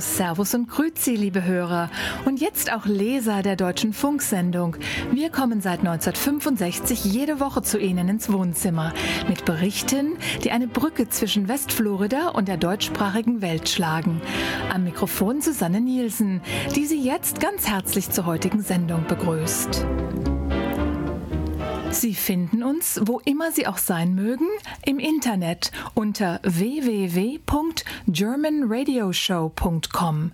Servus und Grüezi, liebe Hörer. Und jetzt auch Leser der deutschen Funksendung. Wir kommen seit 1965 jede Woche zu Ihnen ins Wohnzimmer mit Berichten, die eine Brücke zwischen Westflorida und der deutschsprachigen Welt schlagen. Am Mikrofon Susanne Nielsen, die Sie jetzt ganz herzlich zur heutigen Sendung begrüßt. Sie finden uns, wo immer Sie auch sein mögen, im Internet unter www.germanradioshow.com.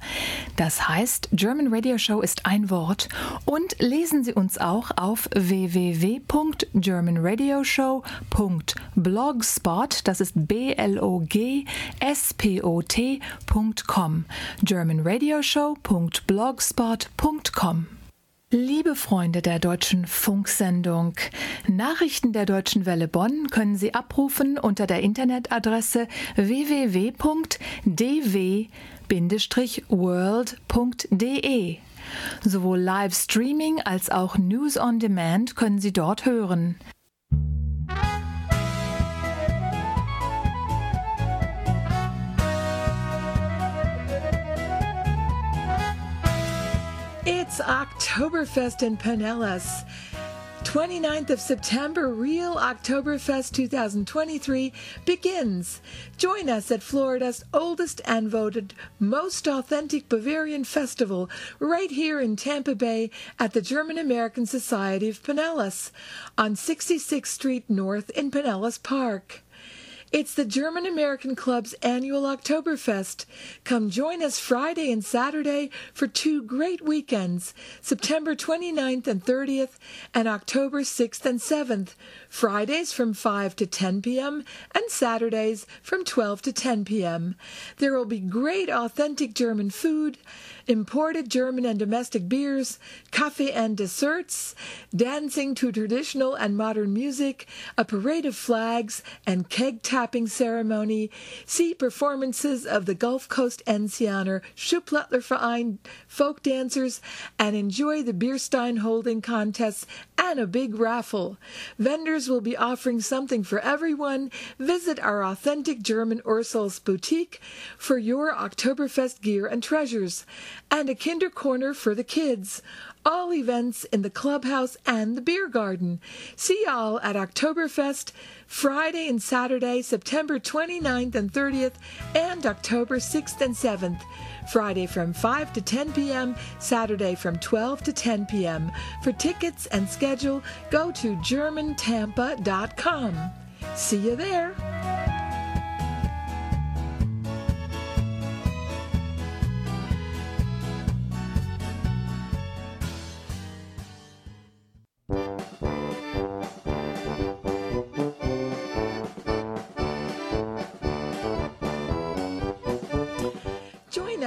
Das heißt, German Radio Show ist ein Wort und lesen Sie uns auch auf www.germanradioshow.blogspot, das ist B L O G S P O T.com. germanradioshow.blogspot.com. Liebe Freunde der deutschen Funksendung, Nachrichten der Deutschen Welle Bonn können Sie abrufen unter der Internetadresse www.dw-world.de. Sowohl Livestreaming als auch News on Demand können Sie dort hören. It's Oktoberfest in Pinellas. 29th of September, Real Oktoberfest 2023 begins. Join us at Florida's oldest and voted most authentic Bavarian festival right here in Tampa Bay at the German American Society of Pinellas on 66th Street North in Pinellas Park. It's the German American Club's annual Oktoberfest. Come join us Friday and Saturday for two great weekends, September 29th and 30th and October 6th and 7th. Fridays from 5 to 10 p.m. and Saturdays from 12 to 10 p.m. There will be great authentic German food, imported German and domestic beers, coffee and desserts, dancing to traditional and modern music, a parade of flags, and keg tapping ceremony. See performances of the Gulf Coast Enzianer Schuhplattler Verein folk dancers, and enjoy the Bierstein holding contests and a big raffle. Vendors will be offering something for everyone. Visit our authentic German Ursels boutique for your Oktoberfest gear and treasures, and a Kinder Corner for the kids. All events in the clubhouse and the beer garden. See y'all at Oktoberfest Friday and Saturday, September 29th and 30th, and October 6th and 7th. Friday from 5 to 10 p.m., Saturday from 12 to 10 p.m. For tickets and schedule, go to germantampa.com. See you there.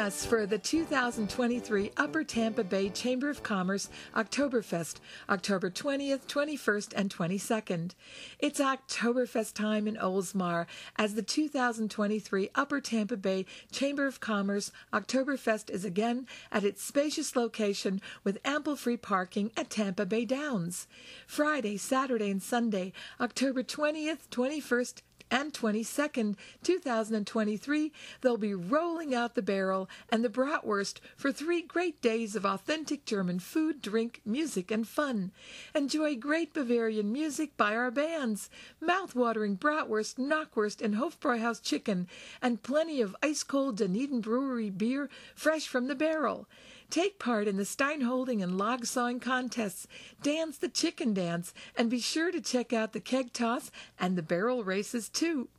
Us for the 2023 Upper Tampa Bay Chamber of Commerce Oktoberfest, October 20th, 21st, and 22nd. It's Oktoberfest time in Oldsmar as the 2023 Upper Tampa Bay Chamber of Commerce Oktoberfest is again at its spacious location with ample free parking at Tampa Bay Downs. Friday, Saturday, and Sunday, October 20th, 21st, and 22nd, 2023, they'll be rolling out the barrel and the bratwurst for three great days of authentic German food, drink, music, and fun. Enjoy great Bavarian music by our bands, mouth-watering bratwurst, knockwurst, and Hofbräuhaus chicken, and plenty of ice-cold Dunedin Brewery beer fresh from the barrel. Take part in the stein holding and log sawing contests, dance the chicken dance, and be sure to check out the keg toss and the barrel races too.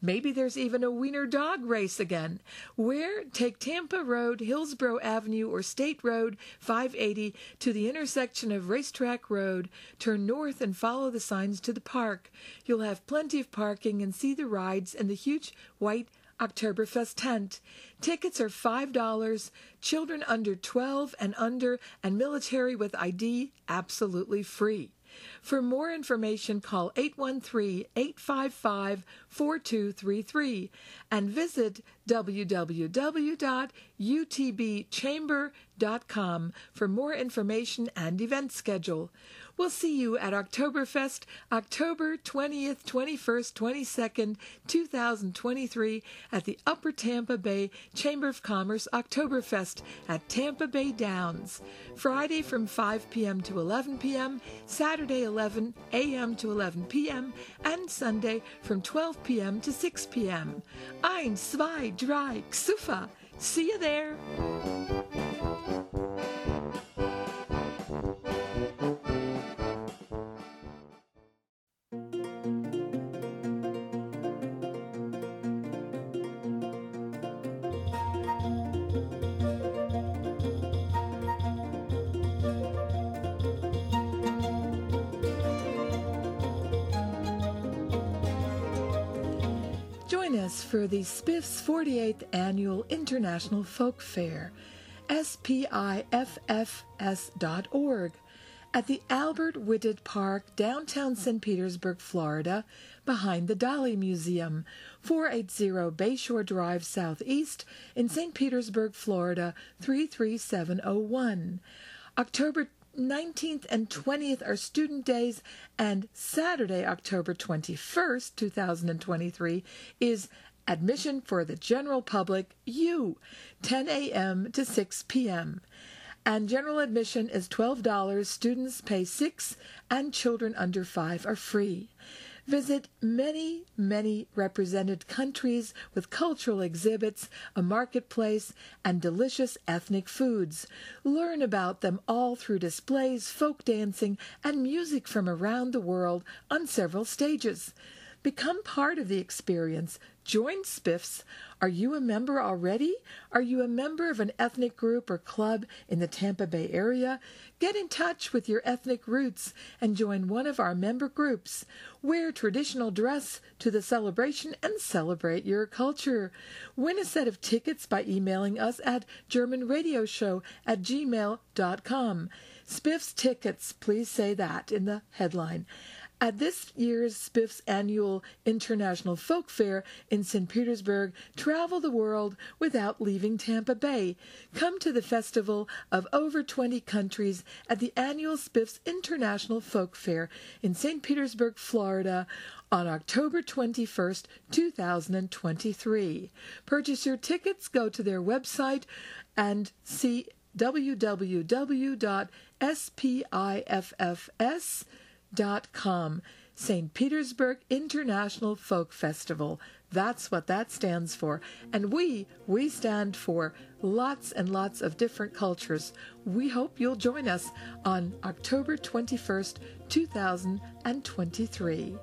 Maybe there's even a wiener dog race again. Where? Take Tampa Road, Hillsborough Avenue, or State Road 580 to the intersection of Racetrack Road. Turn north and follow the signs to the park. You'll have plenty of parking and see the rides and the huge white Oktoberfest tent. Tickets are $5. Children under 12 and under and military with ID absolutely free. For more information, call 813 855 4233 and visit www.utbchamber.com for more information and event schedule. We'll see you at Oktoberfest, October 20th, 21st, 22nd, 2023 at the Upper Tampa Bay Chamber of Commerce Oktoberfest at Tampa Bay Downs. Friday from 5 p.m. to 11 p.m., Saturday 11 a.m. to 11 p.m., and Sunday from 12 p.m. to 6 p.m. Ein, zwei, drei, Xufa. See you there. For the SPIFF's 48th Annual International Folk Fair, spiffs.org, at the Albert Whitted Park, downtown St. Petersburg, Florida, behind the Dali Museum, 480 Bayshore Drive Southeast in St. Petersburg, Florida, 33701. October 19th and 20th are student days, and Saturday, October 21st, 2023, is admission for the general public, you, 10 a.m. to 6 p.m. And general admission is $12. Students pay 6 and children under 5 are free. Visit many, many represented countries with cultural exhibits, a marketplace, and delicious ethnic foods. Learn about them all through displays, folk dancing, and music from around the world on several stages. Become part of the experience. Join Spiffs. Are you a member already? Are you a member of an ethnic group or club in the Tampa Bay area? Get in touch with your ethnic roots and join one of our member groups. Wear traditional dress to the celebration and celebrate your culture. Win a set of tickets by emailing us at germanradioshow at gmail.com. Spiff's tickets, please say that in the headline. At this year's SPIF's annual International Folk Fair in St. Petersburg, travel the world without leaving Tampa Bay. Come to the festival of over 20 countries at the annual SPIF's International Folk Fair in St. Petersburg, Florida on October 21st, 2023. Purchase your tickets, go to their website and see www.spiffs.com com. St. Petersburg International Folk Festival. That's what that stands for. And we, we stand for lots and lots of different cultures. We hope you'll join us on October 21st, 2023.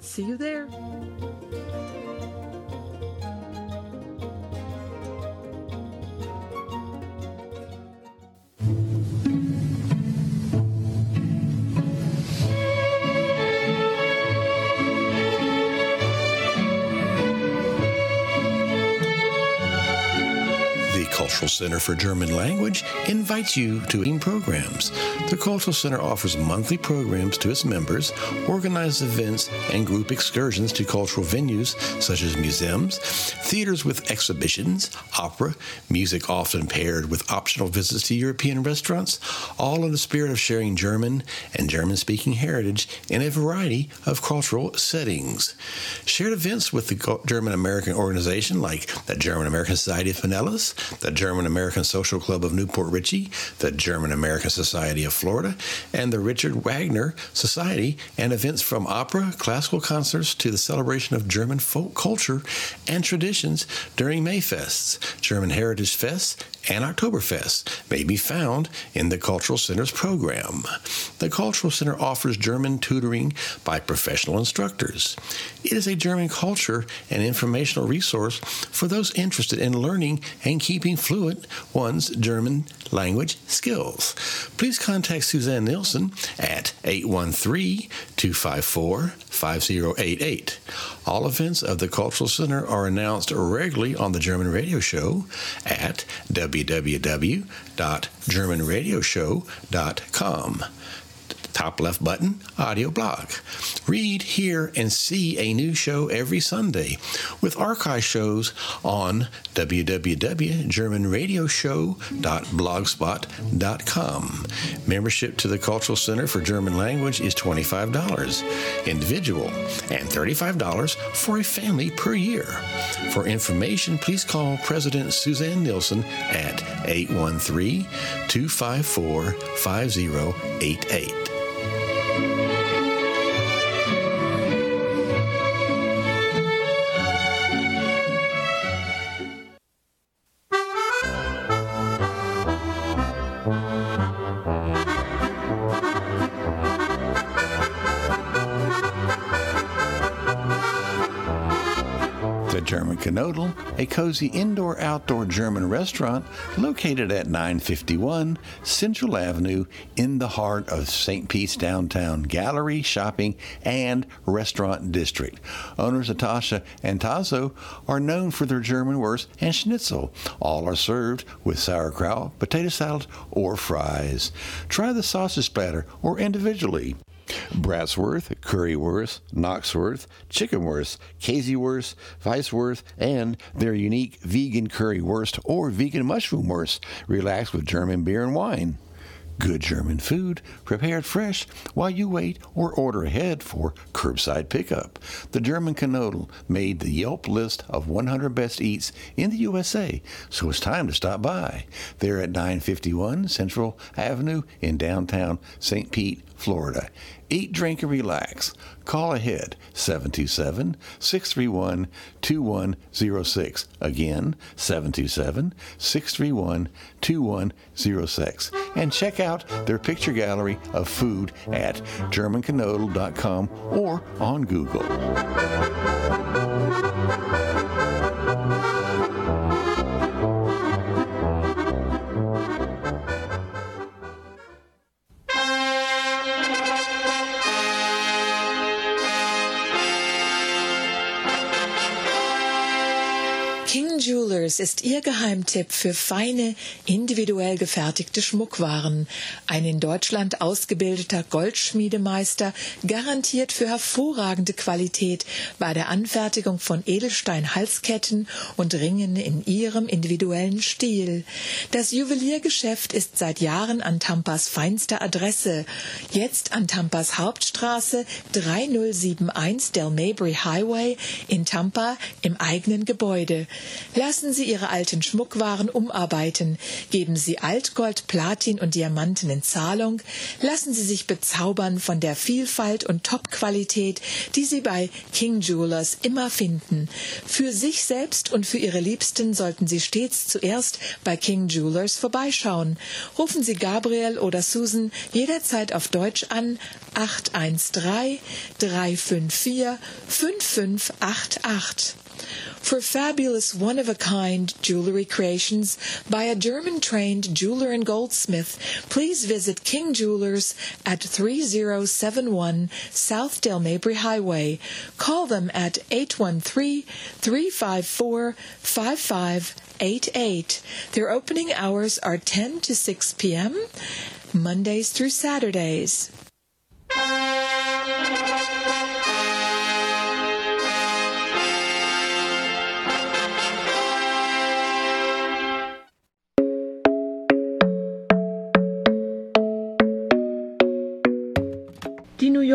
See you there. Cultural Center for German Language invites you to in programs. The Cultural Center offers monthly programs to its members, organizes events and group excursions to cultural venues such as museums, theaters with exhibitions, opera, music often paired with optional visits to European restaurants, all in the spirit of sharing German and German speaking heritage in a variety of cultural settings. Shared events with the German American organization like the German American Society of Pinellas, the German American Social Club of New Port Richey, the German American Society of Florida, and the Richard Wagner Society, and events from opera, classical concerts to the celebration of German folk culture and traditions during Mayfests, German Heritage Fests, and Oktoberfest may be found in the Cultural Center's program. The Cultural Center offers German tutoring by professional instructors. It is a German culture and informational resource for those interested in learning and keeping fluent one's German language skills. Please contact Suzanne Nielsen at 813 254 5088. All events of the Cultural Center are announced regularly on the German radio show at www.germanradioshow.com. top left button, audio blog. Read, hear, and see a new show every Sunday with archive shows on www.germanradioshow.blogspot.com. Membership to the Cultural Center for German Language is $25 individual and $35 for a family per year. For information, please call President Suzanne Nielsen at 813 254 5088. Knödel, a cozy indoor outdoor German restaurant located at 951 Central Avenue in the heart of St. Pete's downtown gallery, shopping, and restaurant district. Owners Natasha and Tazo are known for their German wurst and schnitzel. All are served with sauerkraut, potato salad, or fries. Try the sausage platter or individually. Bratwurst, Currywurst, Knockwurst, Chickenwurst, Käsewurst, Weisswurst, and their unique vegan currywurst or vegan mushroom wurst. Relax with German beer and wine. Good German food, prepared fresh while you wait or order ahead for curbside pickup. The German Knödel made the Yelp list of 100 best eats in the USA, so it's time to stop by. They're at 951 Central Avenue in downtown St. Pete, Florida. Eat, drink, and relax. Call ahead 727 631 2106. Again, 727 631 2106. And check out their picture gallery of food at GermanKnödel.com or on Google. Ist Ihr Geheimtipp für feine, individuell gefertigte Schmuckwaren. Ein in Deutschland ausgebildeter Goldschmiedemeister garantiert für hervorragende Qualität bei der Anfertigung von Edelstein-Halsketten und Ringen in Ihrem individuellen Stil. Das Juweliergeschäft ist seit Jahren an Tampas feinster Adresse. Jetzt an Tampas Hauptstraße 3071 Del Mabry Highway in Tampa im eigenen Gebäude. Lassen Sie Ihre alten Schmuckwaren umarbeiten. Geben Sie Altgold, Platin und Diamanten in Zahlung. Lassen Sie sich bezaubern von der Vielfalt und Top-Qualität, die Sie bei King Jewelers immer finden. Für sich selbst und für Ihre Liebsten sollten Sie stets zuerst bei King Jewelers vorbeischauen. Rufen Sie Gabriel oder Susan jederzeit auf Deutsch an 813 354 5588. For fabulous one-of-a-kind jewelry creations by a German-trained jeweler and goldsmith, please visit King Jewelers at 3071 South Dale Mabry Highway. Call them at 813-354-5588. Their opening hours are 10 to 6 p.m., Mondays through Saturdays.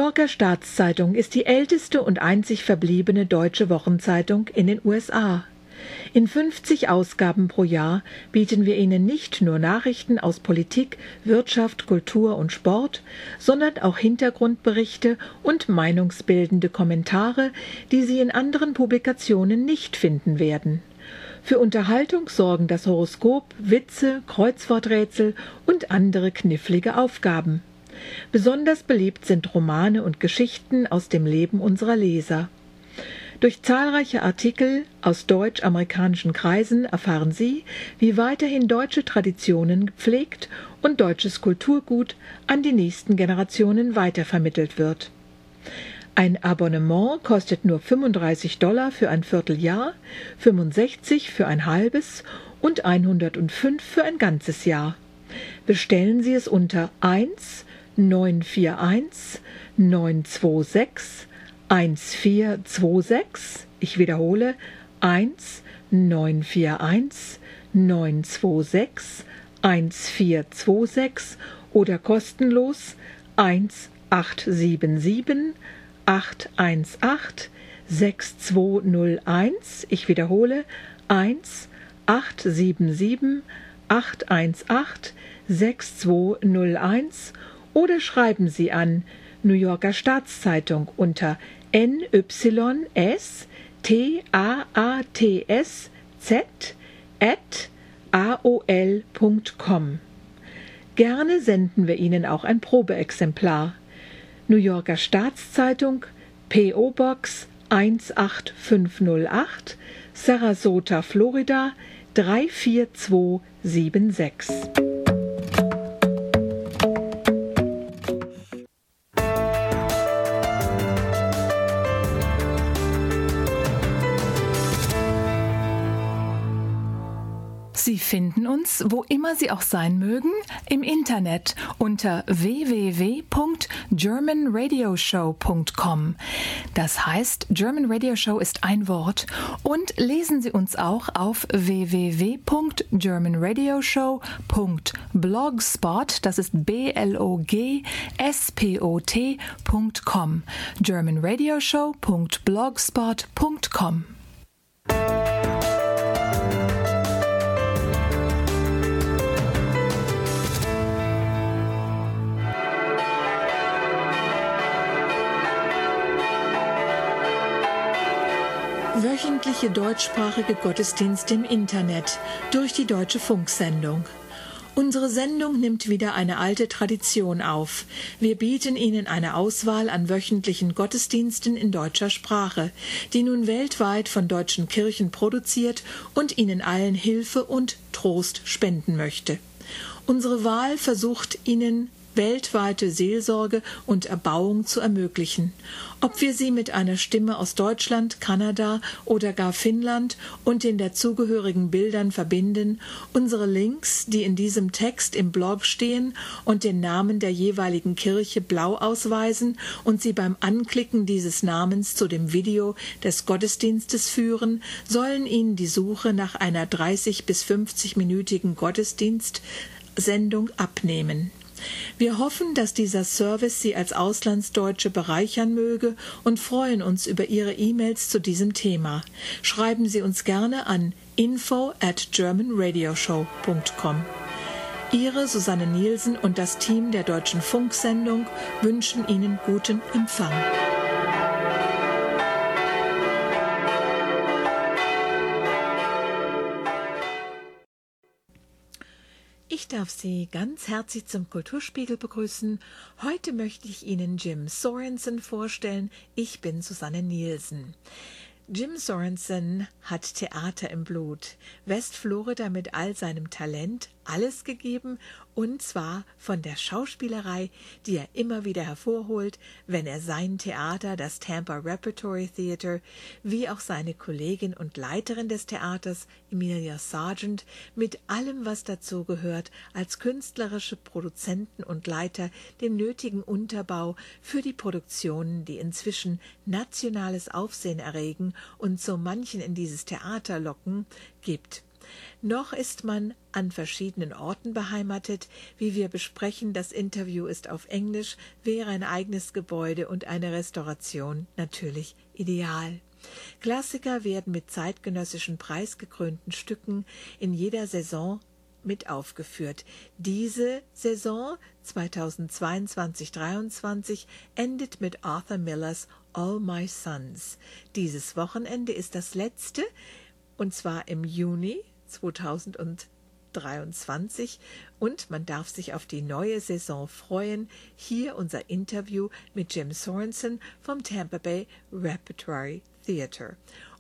Yorker Staatszeitung ist die älteste und einzig verbliebene deutsche Wochenzeitung in den USA. In 50 Ausgaben pro Jahr bieten wir Ihnen nicht nur Nachrichten aus Politik, Wirtschaft, Kultur und Sport, sondern auch Hintergrundberichte und meinungsbildende Kommentare, die Sie in anderen Publikationen nicht finden werden. Für Unterhaltung sorgen das Horoskop, Witze, Kreuzworträtsel und andere knifflige Aufgaben. Besonders beliebt sind Romane und Geschichten aus dem Leben unserer Leser. Durch zahlreiche Artikel aus deutsch-amerikanischen Kreisen erfahren Sie, wie weiterhin deutsche Traditionen gepflegt und deutsches Kulturgut an die nächsten Generationen weitervermittelt wird. Ein Abonnement kostet nur 35 Dollar für ein Vierteljahr, 65 für ein halbes und 105 für ein ganzes Jahr. Bestellen Sie es unter 1 941 926 1426. Ich wiederhole 1 941 926 1426 oder kostenlos 1 877 818 6201. Ich wiederhole 1 877 818 6201 oder schreiben Sie an New Yorker Staatszeitung unter NYS TAATS Z at aol.com. Gerne senden wir Ihnen auch ein Probeexemplar. New Yorker Staatszeitung PO Box 18508 Sarasota, Florida 34276. Sie finden uns, wo immer Sie auch sein mögen, im Internet unter www.germanradioshow.com. Das heißt, German Radio Show ist ein Wort und lesen Sie uns auch auf www.germanradioshow.blogspot, das ist b l o g s p o t.com. germanradioshow.blogspot.com. Wöchentliche deutschsprachige Gottesdienste im Internet durch die Deutsche Funksendung. Unsere Sendung nimmt wieder eine alte Tradition auf. Wir bieten Ihnen eine Auswahl an wöchentlichen Gottesdiensten in deutscher Sprache, die nun weltweit von deutschen Kirchen produziert und Ihnen allen Hilfe und Trost spenden möchte. Unsere Wahl versucht Ihnen weltweite Seelsorge und Erbauung zu ermöglichen. Ob wir sie mit einer Stimme aus Deutschland, Kanada oder gar Finnland und den dazugehörigen Bildern verbinden, unsere Links, die in diesem Text im Blog stehen und den Namen der jeweiligen Kirche blau ausweisen und sie beim Anklicken dieses Namens zu dem Video des Gottesdienstes führen, sollen Ihnen die Suche nach einer 30 bis 50-minütigen Gottesdienstsendung abnehmen. Wir hoffen, dass dieser Service Sie als Auslandsdeutsche bereichern möge und freuen uns über Ihre E-Mails zu diesem Thema. Schreiben Sie uns gerne an info at germanradioshow.com. Ihre Susanne Nielsen und das Team der Deutschen Funksendung wünschen Ihnen guten Empfang. Ich darf Sie ganz herzlich zum Kulturspiegel begrüßen. Heute möchte ich Ihnen Jim Sorensen vorstellen. Ich bin Susanne Nielsen. Jim Sorensen hat Theater im Blut. Westflorida mit all seinem Talent alles gegeben und zwar von der Schauspielerei, die er immer wieder hervorholt, wenn er sein Theater, das Tampa Repertory Theater, wie auch seine Kollegin und Leiterin des Theaters, Emilia Sargent, mit allem, was dazu gehört, als künstlerische Produzenten und Leiter den nötigen Unterbau für die Produktionen, die inzwischen nationales Aufsehen erregen und so manchen in dieses Theater locken, gibt. Noch ist man an verschiedenen Orten beheimatet. Wie wir besprechen, das Interview ist auf Englisch, wäre ein eigenes Gebäude und eine Restauration natürlich ideal. Klassiker werden mit zeitgenössischen preisgekrönten Stücken in jeder Saison mit aufgeführt. Diese Saison 2022-23 endet mit Arthur Millers All My Sons. Dieses Wochenende ist das letzte, und zwar im Juni 2023 und man darf sich auf die neue Saison freuen. Hier unser Interview mit Jim Sorensen vom Tampa Bay Repertory Theater.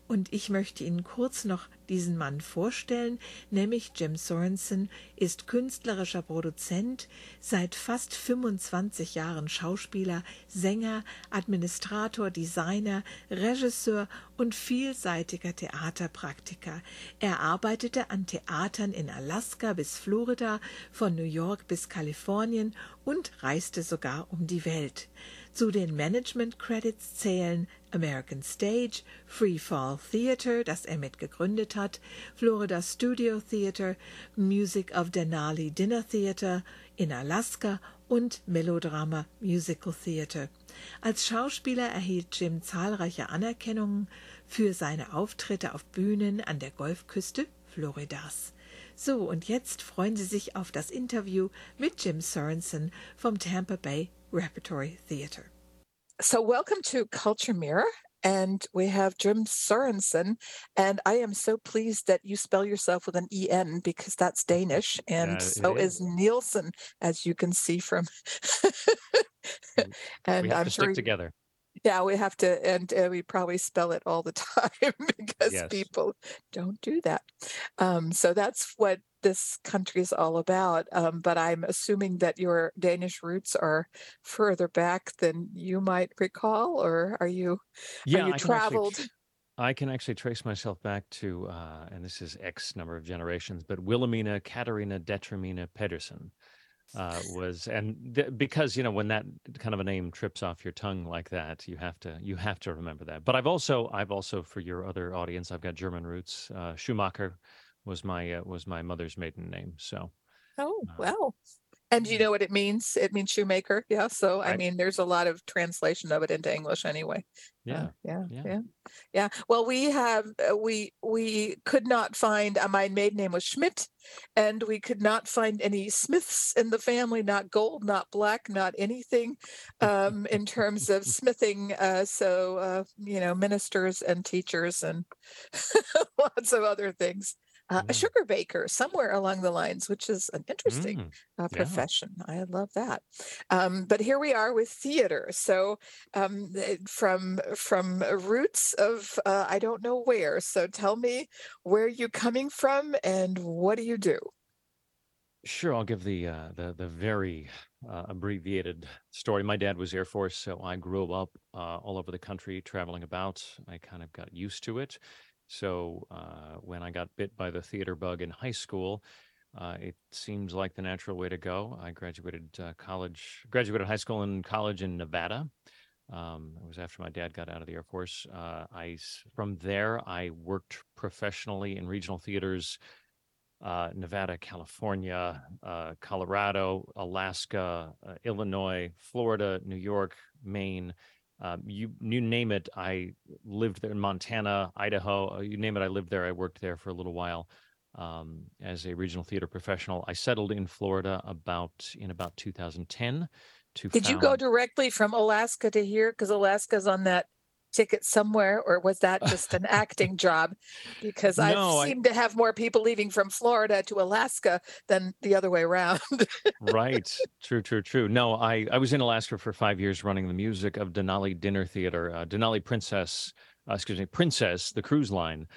Und ich möchte Ihnen kurz noch diesen Mann vorstellen, nämlich Jim Sorensen ist künstlerischer Produzent, seit fast 25 Jahren Schauspieler, Sänger, Administrator, Designer, Regisseur und vielseitiger Theaterpraktiker. Er arbeitete an Theatern in Alaska bis Florida, von New York bis Kalifornien und reiste sogar um die Welt. Zu den Management Credits zählen American Stage, Free Fall Theater, das er mit gegründet hat, Florida Studio Theater, Music of Denali Dinner Theater in Alaska und Melodrama Musical Theater. Als Schauspieler erhielt Jim zahlreiche Anerkennungen für seine Auftritte auf Bühnen an der Golfküste Floridas. So, und jetzt freuen Sie sich auf das Interview mit Jim Sorensen vom Tampa Bay Repertory Theater. So, welcome to Culture Mirror. And we have Jim Sorensen. And I am so pleased that you spell yourself with an EN because that's Danish. And uh, so is. is Nielsen, as you can see from. and I'm sure stick together. Yeah, we have to, and uh, we probably spell it all the time because yes. people don't do that. Um, so that's what this country is all about. Um, but I'm assuming that your Danish roots are further back than you might recall, or are you? Yeah, are you I traveled. Can actually, I can actually trace myself back to, uh, and this is X number of generations, but Wilhelmina Katarina Detramina Pedersen uh, was and th- because you know when that kind of a name trips off your tongue like that you have to you have to remember that but i've also i've also for your other audience i've got german roots uh, schumacher was my uh, was my mother's maiden name so oh uh, well and you know what it means? It means shoemaker. Yeah. So I mean, there's a lot of translation of it into English anyway. Uh, yeah. Uh, yeah, yeah. Yeah. Yeah. Well, we have uh, we we could not find uh, my maiden name was Schmidt, and we could not find any Smiths in the family. Not gold, not black, not anything um, in terms of smithing. Uh, so uh, you know, ministers and teachers and lots of other things uh, a sugar baker somewhere along the lines, which is an interesting mm, uh, profession. Yeah. I love that. Um, but here we are with theater. So um, from from roots of uh, I don't know where. So tell me where you coming from and what do you do? Sure, I'll give the uh, the the very uh, abbreviated story. My dad was Air Force, so I grew up uh, all over the country, traveling about. I kind of got used to it. So uh, when I got bit by the theater bug in high school, uh, it seems like the natural way to go. I graduated uh, college, graduated high school and college in Nevada. Um, it was after my dad got out of the Air Force. Uh, I from there I worked professionally in regional theaters, uh, Nevada, California, uh, Colorado, Alaska, Illinois, Florida, New York, Maine, um, you you name it. I lived there in Montana, Idaho. Uh, you name it. I lived there. I worked there for a little while um, as a regional theater professional. I settled in Florida about in about 2010. To Did found... you go directly from Alaska to here? Because Alaska's on that ticket somewhere, or was that just an acting job? Because no, I seem to have more people leaving from Florida to Alaska than the other way around. right. True, true, true. No, I, I was in Alaska for five years running the music of Denali Dinner Theater, uh, Denali Princess, uh, excuse me, Princess, the cruise line.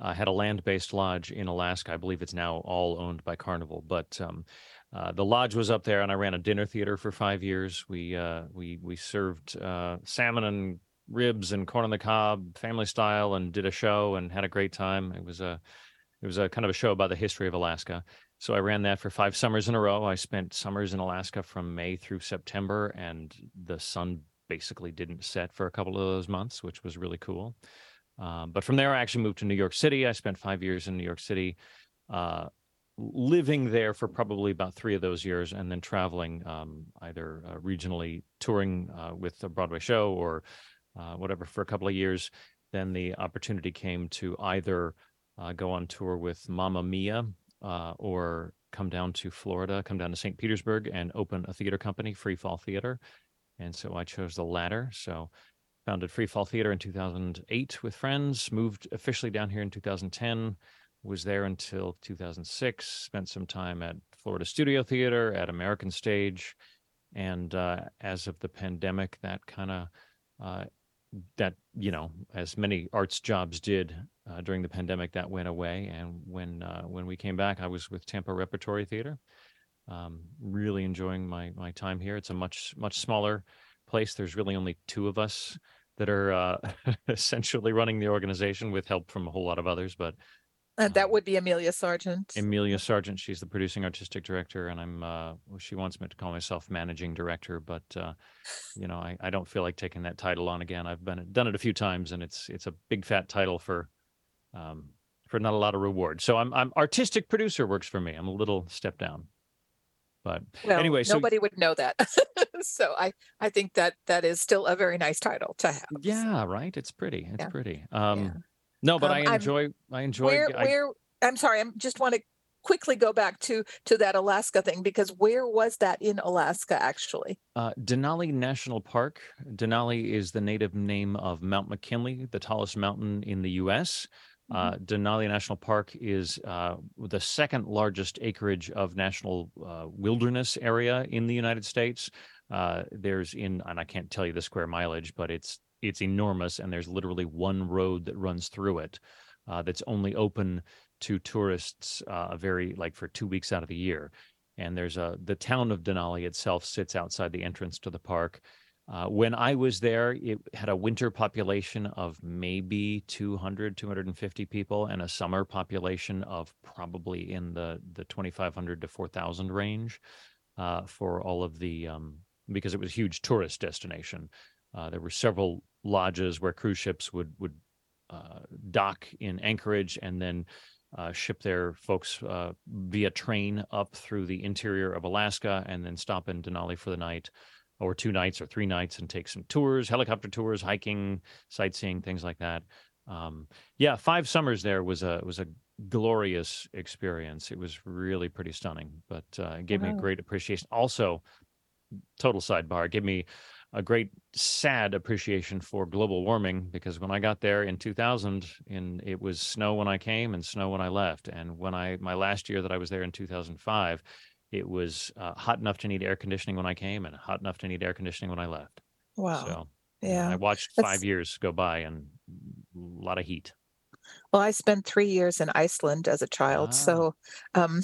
Uh, had a land-based lodge in Alaska. I believe it's now all owned by Carnival, but um, uh, the lodge was up there, and I ran a dinner theater for five years. We uh, we we served uh, salmon and ribs and corn on the cob, family style, and did a show and had a great time. It was a it was a kind of a show about the history of Alaska. So I ran that for five summers in a row. I spent summers in Alaska from May through September, and the sun basically didn't set for a couple of those months, which was really cool. Um, but from there, I actually moved to New York City. I spent five years in New York City, uh, living there for probably about three of those years, and then traveling um, either uh, regionally, touring uh, with a Broadway show or uh, whatever, for a couple of years. Then the opportunity came to either uh, go on tour with Mamma Mia uh, or come down to Florida, come down to St. Petersburg and open a theater company, Free Fall Theater. And so I chose the latter. So founded Free Fall Theater in 2008 with friends, moved officially down here in 2010, was there until 2006, spent some time at Florida Studio Theater, at American Stage. And uh, as of the pandemic, that kind of uh, that you know, as many arts jobs did uh, during the pandemic, that went away. And when uh, when we came back, I was with Tampa Repertory Theater. Um, really enjoying my my time here. It's a much much smaller place. There's really only two of us that are uh, essentially running the organization with help from a whole lot of others. But uh, that would be Amelia Sargent. Amelia Sargent, she's the producing artistic director, and I'm. Uh, she wants me to call myself managing director, but uh, you know, I, I don't feel like taking that title on again. I've been done it a few times, and it's it's a big fat title for um, for not a lot of reward. So I'm I'm artistic producer works for me. I'm a little step down. But well, anyway, nobody so, would know that. so I I think that that is still a very nice title to have. Yeah, right. It's pretty. It's yeah. pretty. Um, yeah. No, but um, I enjoy. I'm, I enjoy. Where I, where I'm sorry. I just want to quickly go back to to that Alaska thing because where was that in Alaska actually? Uh, Denali National Park. Denali is the native name of Mount McKinley, the tallest mountain in the U.S. Uh, mm-hmm. Denali National Park is uh, the second largest acreage of national uh, wilderness area in the United States. Uh, there's in, and I can't tell you the square mileage, but it's it's enormous, and there's literally one road that runs through it uh, that's only open to tourists uh, very like for two weeks out of the year. And there's a the town of Denali itself sits outside the entrance to the park. Uh, when I was there, it had a winter population of maybe 200, 250 people, and a summer population of probably in the the 2,500 to 4,000 range uh, for all of the um, because it was a huge tourist destination. Uh, there were several lodges where cruise ships would would uh, dock in Anchorage and then uh, ship their folks uh, via train up through the interior of Alaska and then stop in Denali for the night or two nights or three nights and take some tours, helicopter tours, hiking, sightseeing, things like that. Um, yeah, five summers there was a was a glorious experience. It was really pretty stunning, but uh, it gave wow. me a great appreciation. Also, total sidebar, it gave me a great sad appreciation for global warming because when I got there in 2000, in it was snow when I came and snow when I left, and when I my last year that I was there in 2005, it was uh, hot enough to need air conditioning when I came and hot enough to need air conditioning when I left. Wow. So yeah, I watched That's... five years go by and a lot of heat. Well, I spent three years in Iceland as a child, ah. so um,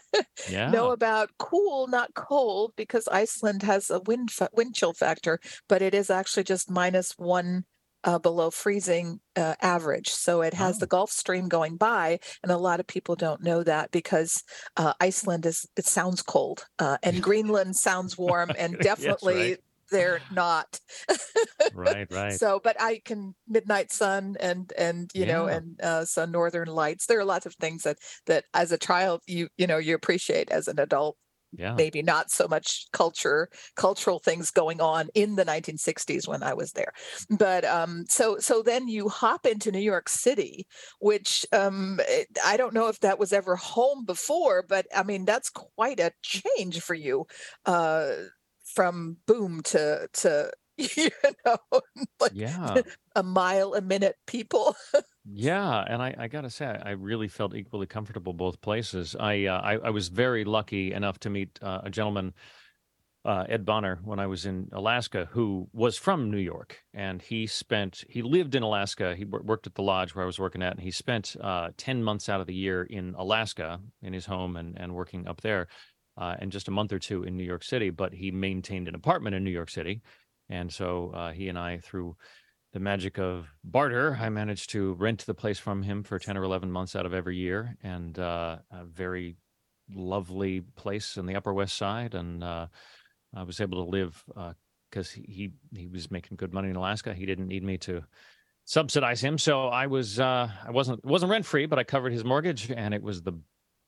yeah. know about cool, not cold, because Iceland has a wind fa- wind chill factor, but it is actually just minus one uh, below freezing uh, average. So it has oh. the Gulf Stream going by, and a lot of people don't know that because uh, Iceland is it sounds cold, uh, and Greenland sounds warm, and definitely. yes, right. They're not right, right. So, but I can midnight sun and and you yeah. know and uh, some northern lights. There are lots of things that that as a child you you know you appreciate as an adult yeah. maybe not so much culture cultural things going on in the 1960s when i was there but um, so so then you hop into new york city which um, i don't know if that was ever home before but i mean that's quite a change for you uh, from boom to to you know like yeah a mile a minute people Yeah, and I, I gotta say, I really felt equally comfortable both places. I uh, I, I was very lucky enough to meet uh, a gentleman, uh, Ed Bonner, when I was in Alaska, who was from New York, and he spent he lived in Alaska. He worked at the lodge where I was working at, and he spent uh, ten months out of the year in Alaska in his home and and working up there, uh, and just a month or two in New York City. But he maintained an apartment in New York City, and so uh, he and I through the magic of barter, I managed to rent the place from him for 10 or 11 months out of every year and uh, a very lovely place in the Upper West Side. And uh, I was able to live because uh, he, he was making good money in Alaska. He didn't need me to subsidize him. So I was, uh, I wasn't, wasn't rent free, but I covered his mortgage and it was the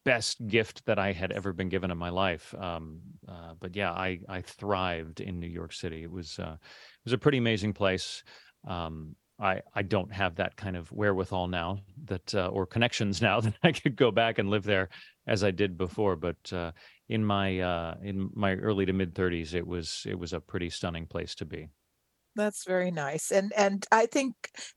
best gift that I had ever been given in my life. Um, uh, but yeah, I, I thrived in New York City. It was, uh, it was a pretty amazing place um, I I don't have that kind of wherewithal now that uh, or connections now that I could go back and live there as I did before. But uh, in my uh, in my early to mid 30s, it was it was a pretty stunning place to be. That's very nice. And and I think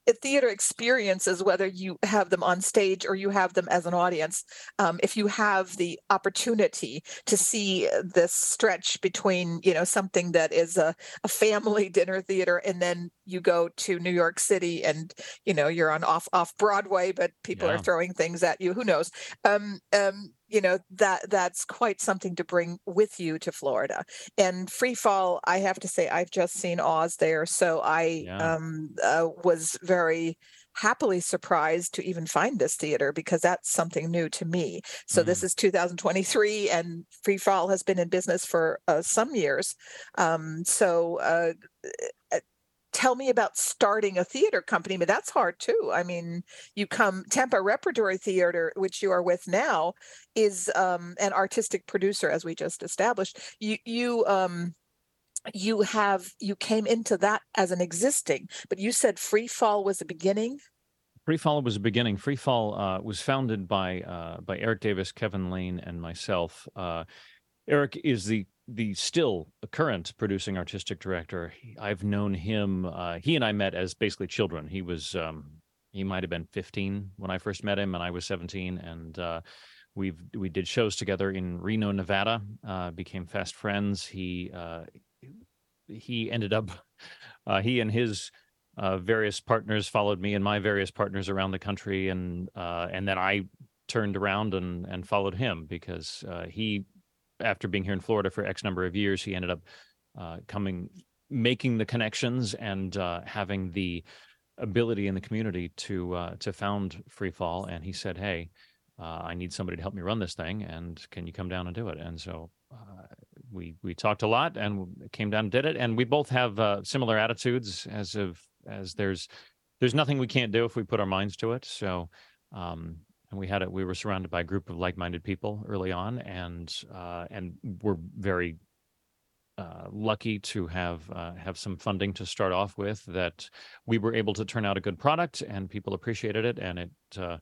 a theater experiences, whether you have them on stage or you have them as an audience, um, if you have the opportunity to see this stretch between, you know, something that is a, a family dinner theater and then you go to New York City and, you know, you're on off off Broadway, but people yeah. are throwing things at you. Who knows? Um, um, you know that that's quite something to bring with you to Florida. And free fall, I have to say, I've just seen Oz there, so I yeah. um, uh, was very happily surprised to even find this theater because that's something new to me. So mm this is 2023, and Free Fall has been in business for uh, some years. Um, so uh, tell me about starting a theater company. But that's hard too. I mean, you come Tampa Repertory Theater, which you are with now, is um, an artistic producer, as we just established. You you um, you have you came into that as an existing, but you said Free Fall was the beginning. Free Fall was a beginning. Free Fall uh, was founded by uh, by Eric Davis, Kevin Lane, and myself. Uh, Eric is the the still current producing artistic director. I've known him. Uh, he and I met as basically children. He was um, he might have been 15 when I first met him, and I was 17. And uh, we've we did shows together in Reno, Nevada. Uh, became fast friends. He uh, he ended up uh, he and his uh, various partners followed me and my various partners around the country, and and then I turned around and and followed him because he after being here in Florida for X number of years, he ended up uh, coming, making the connections and uh, having the ability in the community to uh, to found Free Fall. And he said, "Hey, uh, I need somebody to help me run this thing, and can you come down and do it?" And so uh, we we talked a lot and came down and did it. And we both have uh, similar attitudes as of as there's there's nothing we can't do if we put our minds to it. So um, and we had it. We were surrounded by a group of like-minded people early on, and uh, and we're very uh, lucky to have uh, have some funding to start off with. That we were able to turn out a good product, and people appreciated it, and it uh,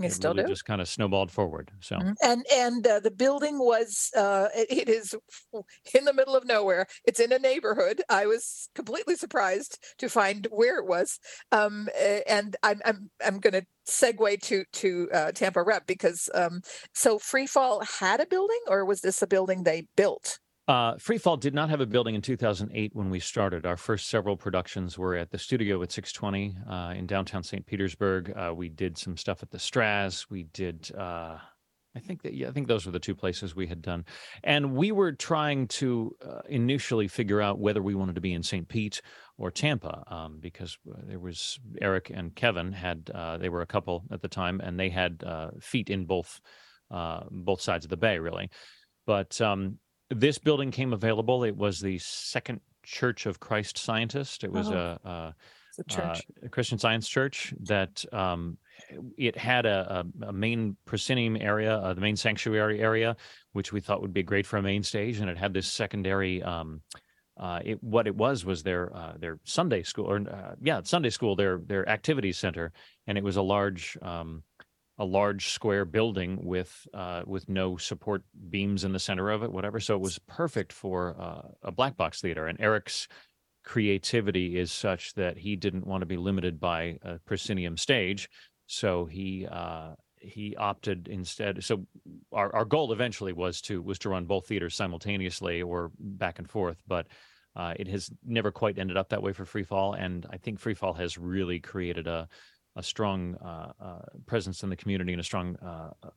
you it still really do. Just kind of snowballed forward. So mm-hmm. and and uh, the building was uh, it, it is in the middle of nowhere. It's in a neighborhood. I was completely surprised to find where it was. Um, and I'm I'm I'm going to segue to to uh, Tampa Rep because um, so Freefall had a building, or was this a building they built? Uh, Freefall did not have a building in 2008 when we started. Our first several productions were at the studio at 620 uh, in downtown St. Petersburg. Uh, we did some stuff at the Straz. We did, uh, I think that, yeah, I think those were the two places we had done. And we were trying to uh, initially figure out whether we wanted to be in St. Pete or Tampa um, because uh, there was Eric and Kevin had, they were a couple at the time, and they had feet in both both sides of the bay, really. But um, this building came available. It was the second Church of Christ Scientist. It was oh, a, a, a, a, Christian Science church that um, it had a, a, main proscenium area, uh, the main sanctuary area, which we thought would be great for a main stage, and it had this secondary. Uh, it, what it was was their uh, their Sunday school, or uh, yeah, Sunday school, their their activities center, and it was a large um, a large square building with uh, with no support beams in the center of it, whatever. So it was perfect for uh, a black box theater. And Eric's creativity is such that he didn't want to be limited by a proscenium stage, so he he opted instead. So our, our goal eventually was to was to run both theaters simultaneously or back and forth, but. Uh, it has never quite ended up that way for Free Fall, and I think Free Fall has really created a a strong uh, uh, presence in the community and a strong uh, uh,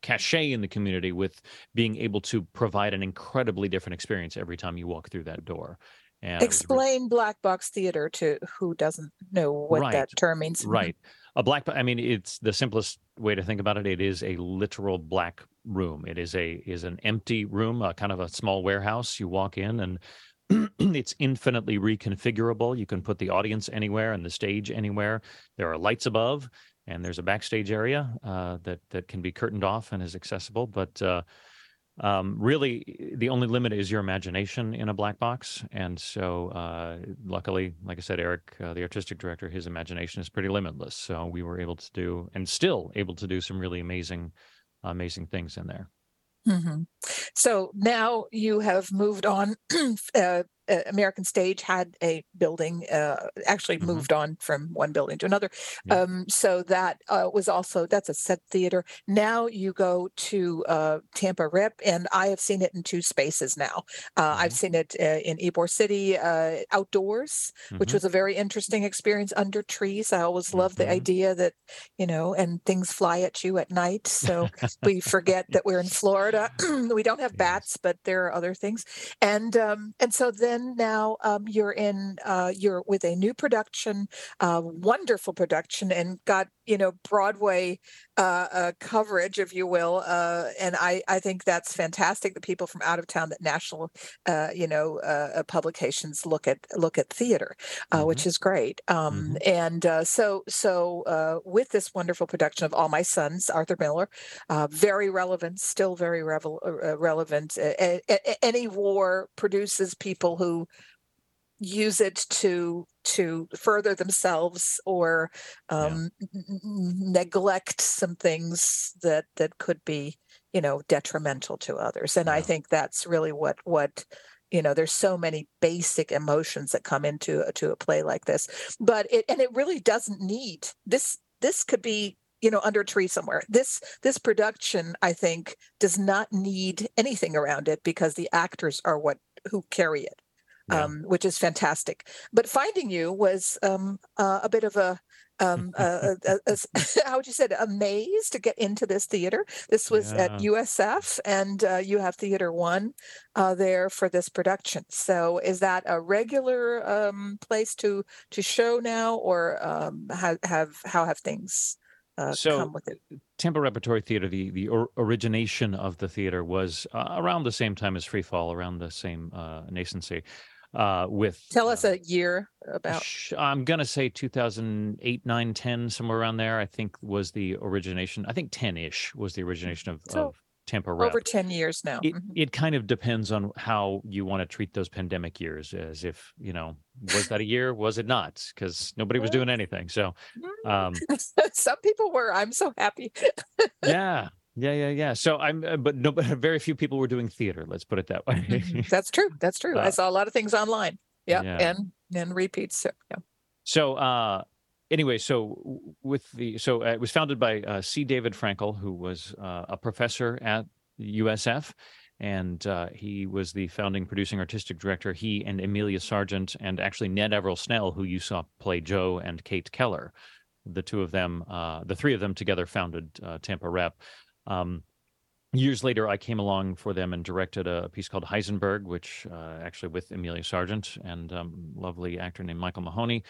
cachet in the community with being able to provide an incredibly different experience every time you walk through that door. And Explain black box theater to who doesn't know what right, that term means. Mm-hmm. Right. A black, I mean, it's the simplest way to think about it. It is a literal black room. It is a is an empty room, a kind of a small warehouse. You walk in and it's infinitely reconfigurable. You can put the audience anywhere and the stage anywhere. There are lights above, and there's a backstage area uh, that that can be curtained off and is accessible. But uh, um, really, the only limit is your imagination in a black box. And so, uh, luckily, like I said, Eric, uh, the artistic director, his imagination is pretty limitless. So we were able to do, and still able to do, some really amazing, amazing things in there. Mm-hmm. So now you have moved on. uh, uh, American Stage had a building, uh, actually Mhm. moved on from one building to another. Yeah. Um, so that uh, was also that's a set theater. Now you go to uh, Tampa Rep, and I have seen it in two spaces now. Uh, I've Mhm. seen it uh, in Ybor City uh, outdoors, which Mhm. was a very interesting experience under trees. I always love the Mhm. idea that you know, and things fly at you at night. So we forget that we're in Florida. we don't have Yes. bats, but there are other things. And um, and so then now um, you're in uh, you're with a new production, uh, wonderful production, and got you know Broadway uh, uh, coverage, if you will. Uh, and I I think that's fantastic. The people from out of town that national uh, you know uh, uh, publications look at look at theater, uh, which is great. Um, And uh, so so uh, with this wonderful production of All My Sons, Arthur Miller, uh, very relevant, still very revel- uh, relevant. Uh, a- a- any war produces people who use it to to further themselves or um, n- neglect some things that that could be you know detrimental to others. And i think that's really what what you know there's so many basic emotions that come into to a play like this. But it and it really doesn't need this this could be you know under a tree somewhere. This this production i think does not need anything around it because the actors are what who carry it Yeah. um, which is fantastic. But finding you was um, uh, a bit of a, um, a, a, a- how would you say it, a maze to get into this theater. This was at USF, and uh, you have Theater One uh, there for this production. So, is that a regular um, place to to show now, or um, have, have how have things uh, So, come with it? Tampa Repertory Theater, the the or, origination of the theater was uh, around the same time as Free Fall, around the same uh, nascency. Uh, with Tell us uh, a year about. I'm gonna say 2008, 9, 10, somewhere around there. I think was the origination. I think 10 ish was the origination of, So, of Tampa Rep. Over 10 years now. it, Mhm. it kind of depends on how you want to treat those pandemic years as if you know was that a year was it not because nobody was doing anything so um Some people were. I'm so happy. yeah yeah yeah yeah so i'm uh, but no but very few people were doing theater let's put it that way Mhm. That's true. That's true. I Uh, saw a lot of things online. Yeah, yeah. and and repeats. So, yeah. so uh anyway so with the so uh, it was founded by uh, c david frankel who was uh, a professor at usf and uh, he was the founding producing artistic director he and amelia sargent and actually ned Averill snell who you saw play joe and kate keller the two of them uh, the three of them together founded uh, tampa rep um, years later i came along for them and directed a piece called heisenberg which uh, actually with amelia sargent and um, lovely actor named michael mahoney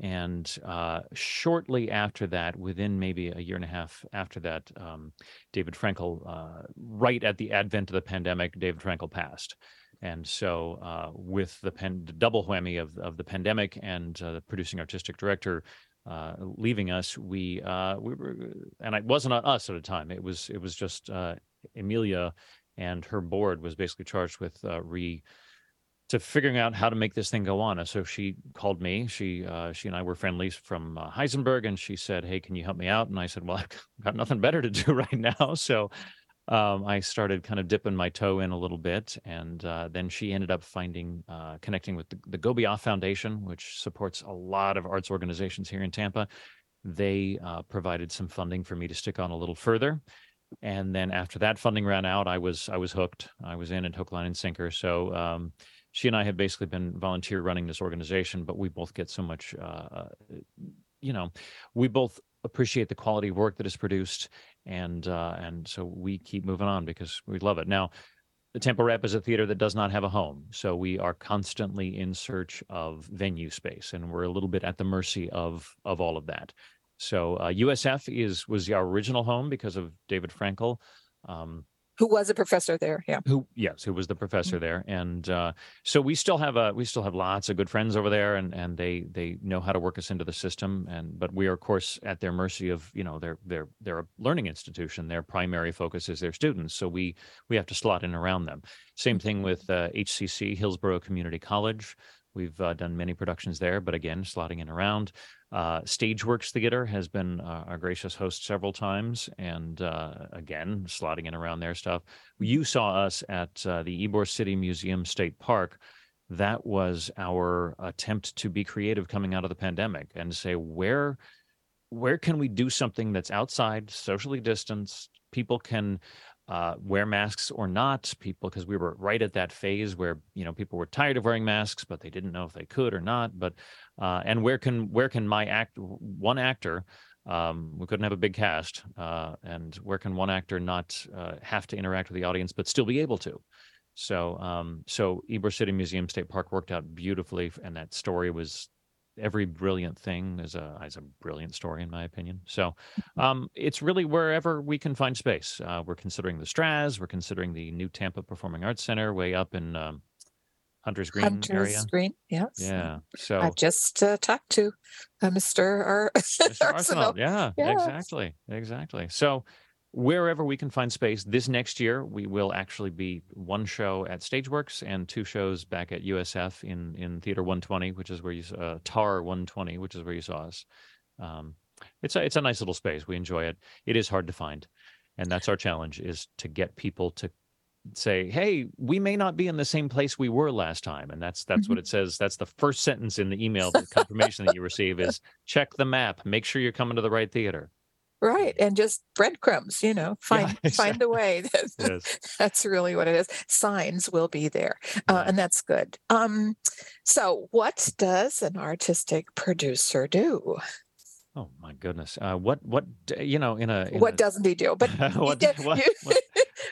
and uh, shortly after that, within maybe a year and a half after that, um, David Frankel, uh, right at the advent of the pandemic, David Frankel passed. And so, uh, with the, pan- the double whammy of, of the pandemic and uh, the producing artistic director uh, leaving us, we uh, we were, and it wasn't on us at the time. It was it was just uh, Amelia and her board was basically charged with uh, re to figuring out how to make this thing go on. And so she called me. She uh, she and I were friendlies from uh, Heisenberg, and she said, "Hey, can you help me out?" And I said, "Well, I've got nothing better to do right now." So um, I started kind of dipping my toe in a little bit, and uh, then she ended up finding uh, connecting with the, the Gobioff Foundation, which supports a lot of arts organizations here in Tampa. They uh, provided some funding for me to stick on a little further and then after that funding ran out i was i was hooked i was in and hook line and sinker so um, she and i had basically been volunteer running this organization but we both get so much uh, you know we both appreciate the quality of work that is produced and uh, and so we keep moving on because we love it now the Tampa Rep is a theater that does not have a home, so we are constantly in search of venue space, and we're a little bit at the mercy of of all of that. So uh, USF is was our original home because of David Frankel, um, Who was a professor there? Yeah. who yes, who was the professor there, and uh, so we still have a we still have lots of good friends over there, and and they they know how to work us into the system, and but we are of course at their mercy of you know they're they're they're a learning institution. Their primary focus is their students, so we we have to slot in around them. Same thing with uh, HCC Hillsborough Community College. We've uh, done many productions there, but again, slotting in around. Uh, Stageworks Theater has been uh, our gracious host several times, and uh, again, slotting in around their stuff. You saw us at uh, the Ybor City Museum State Park that was our attempt to be creative coming out of the pandemic and say where where can we do something that's outside socially distanced people can uh, wear masks or not people because we were right at that phase where you know people were tired of wearing masks but they didn't know if they could or not but uh, and where can where can my act one actor um, we couldn't have a big cast uh, and where can one actor not uh, have to interact with the audience but still be able to? So um, so Ybor City Museum State Park worked out beautifully and that story was every brilliant thing is a is a brilliant story in my opinion. So mm-hmm. um, it's really wherever we can find space. Uh, we're considering the Straz. We're considering the new Tampa Performing Arts Center way up in um, Hunters Green Hunters area. Green, yes. Yeah. So I've just uh, talked to uh, Mr. Ar- Mr. Arsenal. Yeah, yes. exactly, exactly. So wherever we can find space. This next year, we will actually be one show at Stageworks and two shows back at USF in in Theater 120, which is where you uh, Tar 120, which is where you saw us. Um, it's a it's a nice little space. We enjoy it. It is hard to find, and that's our challenge: is to get people to say, "Hey, we may not be in the same place we were last time," and that's that's mm-hmm. what it says. That's the first sentence in the email, the confirmation that you receive is check the map, make sure you're coming to the right theater right and just breadcrumbs you know find yeah, exactly. find the way yes. that's really what it is signs will be there uh, and that's good um so what does an artistic producer do Oh my goodness! Uh, what what you know in a in what a, doesn't he do? But what, what, what,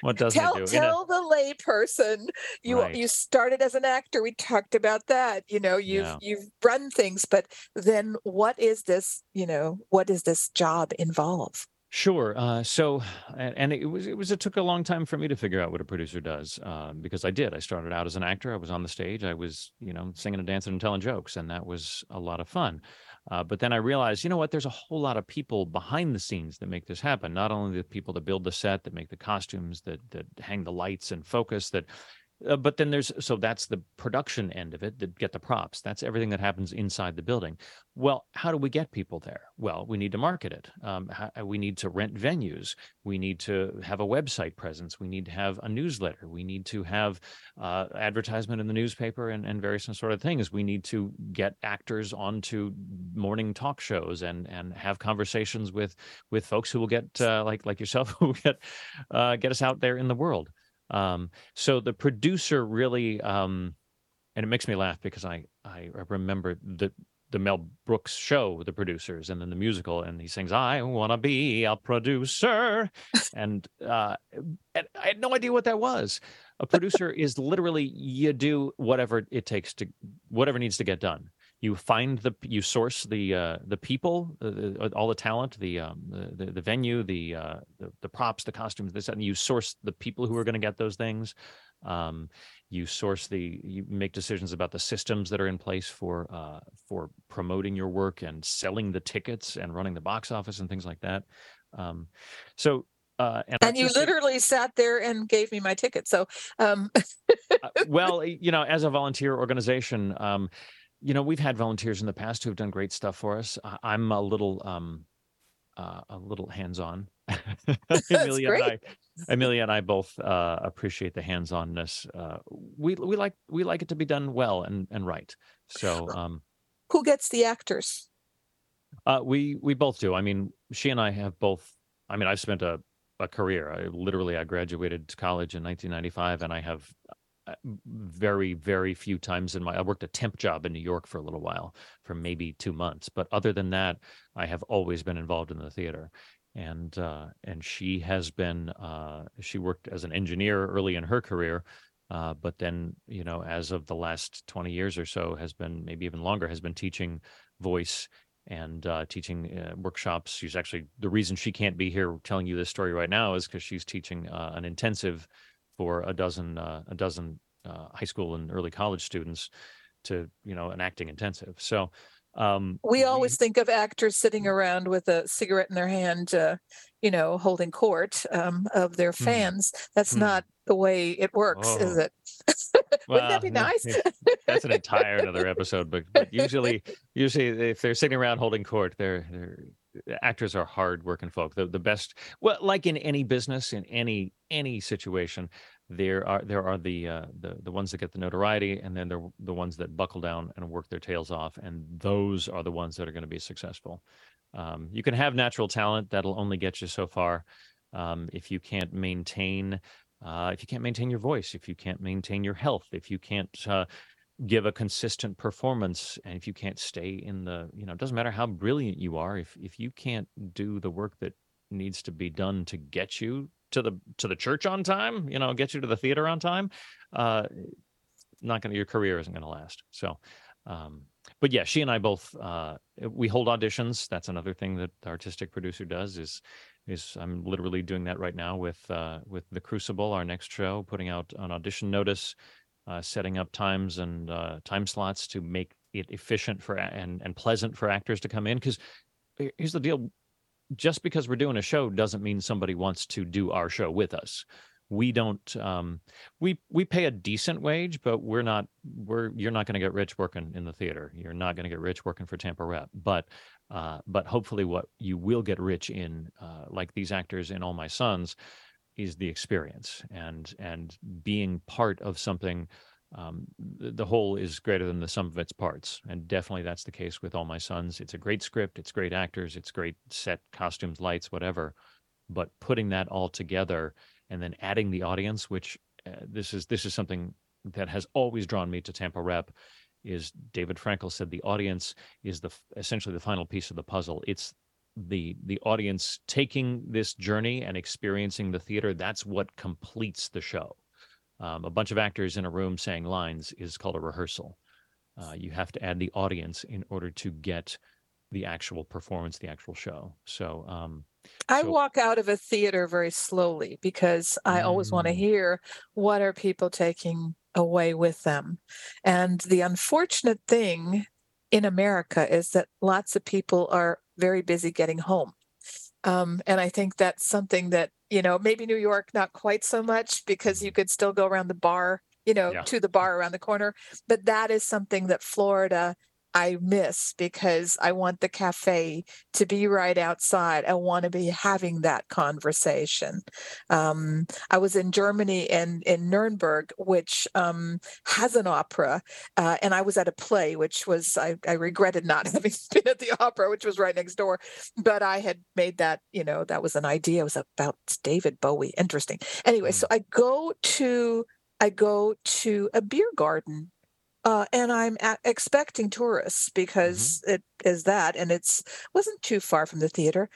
what doesn't tell, do? Tell a, the layperson you right. you started as an actor. We talked about that. You know you've yeah. you've run things, but then what is this? You know what does this job involve? Sure. Uh, so, and, and, it was it was it took a long time for me to figure out what a producer does uh, because I did. I started out as an actor. I was on the stage. I was you know singing and dancing and telling jokes, and that was a lot of fun. Uh, but then I realized, you know what? There's a whole lot of people behind the scenes that make this happen. Not only the people that build the set, that make the costumes, that that hang the lights and focus, that uh, but then there's so that's the production end of it that get the props. That's everything that happens inside the building. Well how do we get people there? Well we need to market it. Um, how, uh, we need to rent venues. We need to have a website presence. We need to have a newsletter. We need to have uh, advertisement in the newspaper and, and various sort of things. We need to get actors onto morning talk shows and and have conversations with with folks who will get uh, like like yourself who will get uh, get us out there in the world um, so the producer really, um, and it makes me laugh because I I remember the the Mel Brooks show, the producers, and then the musical, and he sings, "I want to be a producer," and uh, and I had no idea what that was. A producer is literally you do whatever it takes to whatever needs to get done you find the you source the uh, the people uh, all the talent the um, the, the venue the, uh, the, the props the costumes this and you source the people who are going to get those things um, you source the you make decisions about the systems that are in place for uh, for promoting your work and selling the tickets and running the box office and things like that um, so uh, and, and you literally sat there and gave me my ticket. So, um... uh, well, you know, as a volunteer organization, um, you know, we've had volunteers in the past who have done great stuff for us. I'm a little, um, uh, a little hands-on. Amelia and I, Amelia and I both uh, appreciate the hands-onness. Uh, we we like we like it to be done well and and right. So, um, who gets the actors? Uh, we we both do. I mean, she and I have both. I mean, I've spent a a career. I literally I graduated college in 1995, and I have very very few times in my i worked a temp job in new york for a little while for maybe two months but other than that i have always been involved in the theater. And uh, and she has been uh, she worked as an engineer early in her career uh, but then you know as of the last 20 years or so has been maybe even longer has been teaching voice and uh, teaching uh, workshops. She's actually the reason she can't be here telling you this story right now is because she's teaching uh, an intensive for a dozen uh, a dozen uh, high school and early college students to you know an acting intensive. So um, we always think of actors sitting around with a cigarette in their hand, uh, you know, holding court um, of their hmm. fans. Mm. That's mm. not the way it works, oh. is it? Wouldn't well, that be nice? that's an entire another episode. But, but usually, usually, if they're sitting around holding court, they're they're actors are hard working folk. The the best, well, like in any business, in any any situation, there are there are the uh, the the ones that get the notoriety, and then there the ones that buckle down and work their tails off, and those are the ones that are going to be successful. Um, you can have natural talent that'll only get you so far. Um, if you can't maintain, uh, if you can't maintain your voice, if you can't maintain your health, if you can't uh, give a consistent performance and if you can't stay in the you know it doesn't matter how brilliant you are if if you can't do the work that needs to be done to get you to the to the church on time you know get you to the theater on time uh not gonna your career isn't gonna last. So um but yeah she and i both uh we hold auditions. That's another thing that the artistic producer does is is i'm literally doing that right now with uh with the crucible our next show putting out an audition notice uh, setting up times and uh, time slots to make it efficient for and and pleasant for actors to come in. Because here's the deal: just because we're doing a show doesn't mean somebody wants to do our show with us. We don't. Um, we we pay a decent wage, but we're not. We're you're not going to get rich working in the theater. You're not going to get rich working for Tampa Rep. But uh, but hopefully, what you will get rich in, uh, like these actors in All My Sons, is the experience and and being part of something um, the, whole is greater than the sum of its parts and definitely that's the case with all my sons. It's a great script it's great actors it's great set costumes lights whatever but putting that all together and then adding the audience which uh, this is this is something that has always drawn me to tampa rep is david frankel said the audience is the essentially the final piece of the puzzle. It's the the audience taking this journey and experiencing the theater that's what completes the show. Um, a bunch of actors in a room saying lines is called a rehearsal. Uh, you have to add the audience in order to get the actual performance the actual show. So um, I so, walk out of a theater very slowly because I mm, always want to hear what are people taking away with them. And the unfortunate thing in America is that lots of people are very busy getting home. Um, and I think that's something that, you know, maybe New York, not quite so much because you could still go around the bar, you know, yeah. to the bar around the corner. But that is something that Florida I miss because I want the cafe to be right outside. I want to be having that conversation. Um, I was in Germany and in Nuremberg, which um, has an opera, uh, and I was at a play, which was I, I, regretted not having been at the opera, which was right next door. But I had made that, you know, that was an idea. It was about David Bowie. Interesting. Anyway, so mm. I go to I go to a beer garden uh, and I'm a- expecting tourists mm-hmm. because mm-hmm. it is that, and it's wasn't too far from the theater.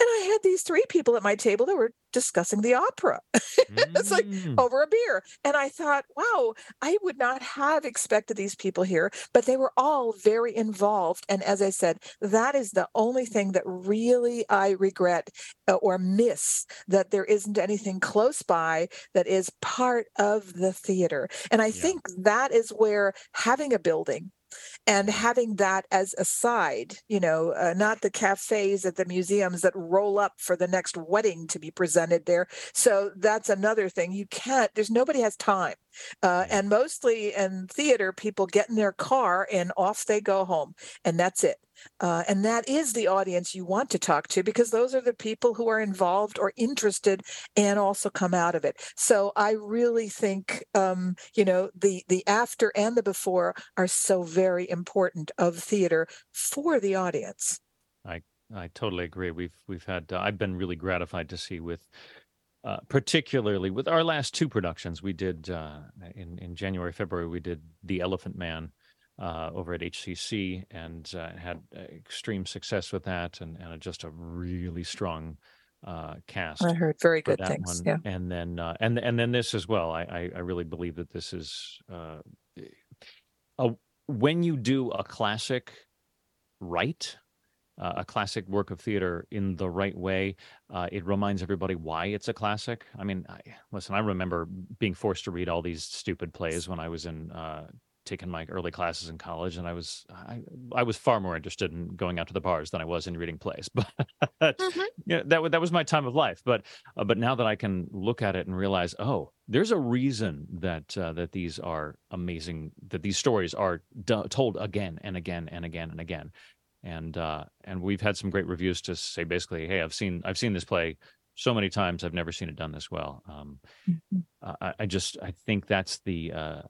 And I had these three people at my table that were discussing the opera. it's like mm. over a beer. And I thought, wow, I would not have expected these people here, but they were all very involved. And as I said, that is the only thing that really I regret uh, or miss that there isn't anything close by that is part of the theater. And I yeah. think that is where having a building and having that as a side you know uh, not the cafes at the museums that roll up for the next wedding to be presented there so that's another thing you can't there's nobody has time uh, and mostly in theater people get in their car and off they go home and that's it uh, and that is the audience you want to talk to because those are the people who are involved or interested and also come out of it. So I really think, um, you know, the the after and the before are so very important of theater for the audience. I I totally agree. We've we've had uh, I've been really gratified to see with uh, particularly with our last two productions we did uh, in in January February we did The Elephant Man uh, over at HCC and uh, had extreme success with that and, and just a really strong uh, cast. I heard very good things. One. Yeah, and then uh, and and then this as well. I I, I really believe that this is uh, a, when you do a classic right. Uh, a classic work of theater in the right way. Uh, it reminds everybody why it's a classic. I mean, I, listen, I remember being forced to read all these stupid plays when I was in uh, taken my early classes in college, and I was I, I was far more interested in going out to the bars than I was in reading plays. But mm-hmm. yeah, that that was my time of life. But uh, but now that I can look at it and realize, oh, there's a reason that uh, that these are amazing. That these stories are d- told again and again and again and again. and uh, and we've had some great reviews to say basically, hey, I've seen I've seen this play so many times, I've never seen it done this well. Um, mm-hmm. I, I, just I think that's the uh,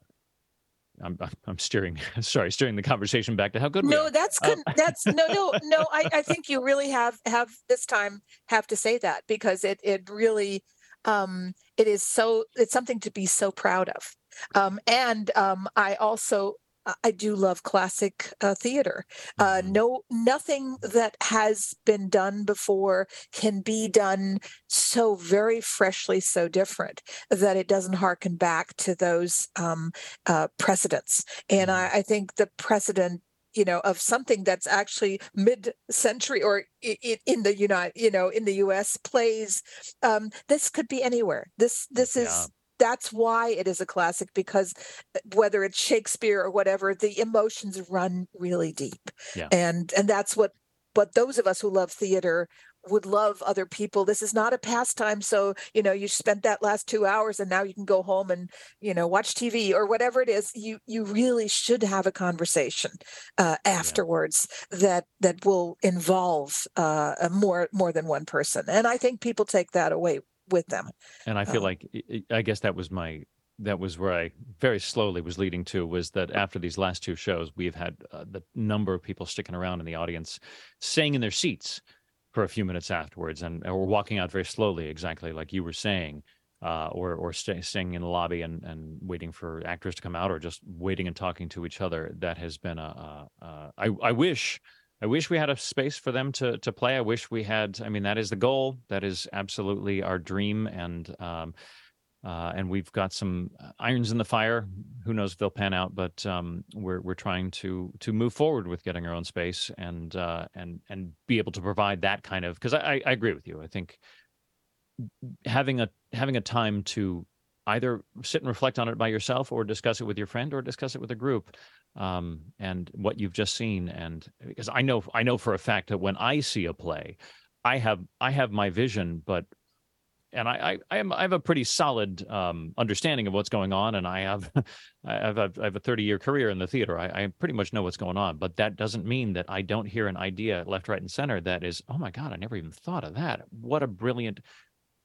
I'm I'm steering sorry steering the conversation back to how good no that's good um, that's no no no I, I think you really have have this time have to say that because it it really um it is so it's something to be so proud of um and um I also I do love classic uh, theater. Uh, mm-hmm. no, nothing that has been done before can be done so very freshly, so different that it doesn't harken back to those um, uh, precedents. And mm-hmm. I, I think the precedent you know of something that's actually mid-century or in the united you know in the us plays um this could be anywhere this this is yeah that's why it is a classic because uh, whether it's Shakespeare or whatever, the emotions run really deep. Yeah. And and that's what but those of us who love theater would love other people. This is not a pastime. So, you know, you spent that last two hours and now you can go home and, you know, watch TV or whatever it is. You you really should have a conversation uh, afterwards yeah. that that will involve uh, more more than one person. And I think people take that away with them. And I feel um, like I guess that was my that was where I very slowly was leading to was that after these last two shows, we've had uh, the number of people sticking around in the audience, staying in their seats for a few minutes afterwards, and, we're walking out very slowly, exactly like you were saying, uh, or or stay, staying in the lobby and and waiting for actors to come out, or just waiting and talking to each other. That has been a, a, a I, I wish I wish we had a space for them to to play. I wish we had. I mean, that is the goal. That is absolutely our dream, and um, uh, and we've got some irons in the fire. Who knows if they'll pan out? But um, we're we're trying to to move forward with getting our own space and uh, and and be able to provide that kind of. Because I, I agree with you. I think having a having a time to either sit and reflect on it by yourself or discuss it with your friend or discuss it with a group um, and what you've just seen and because i know i know for a fact that when i see a play i have i have my vision but and I, I, I, am, I have a pretty solid um, understanding of what's going on, and I have, I have, a, I have a 30 year career in the theater. I, I, pretty much know what's going on, but that doesn't mean that I don't hear an idea left, right, and center that is, oh my god, I never even thought of that. What a brilliant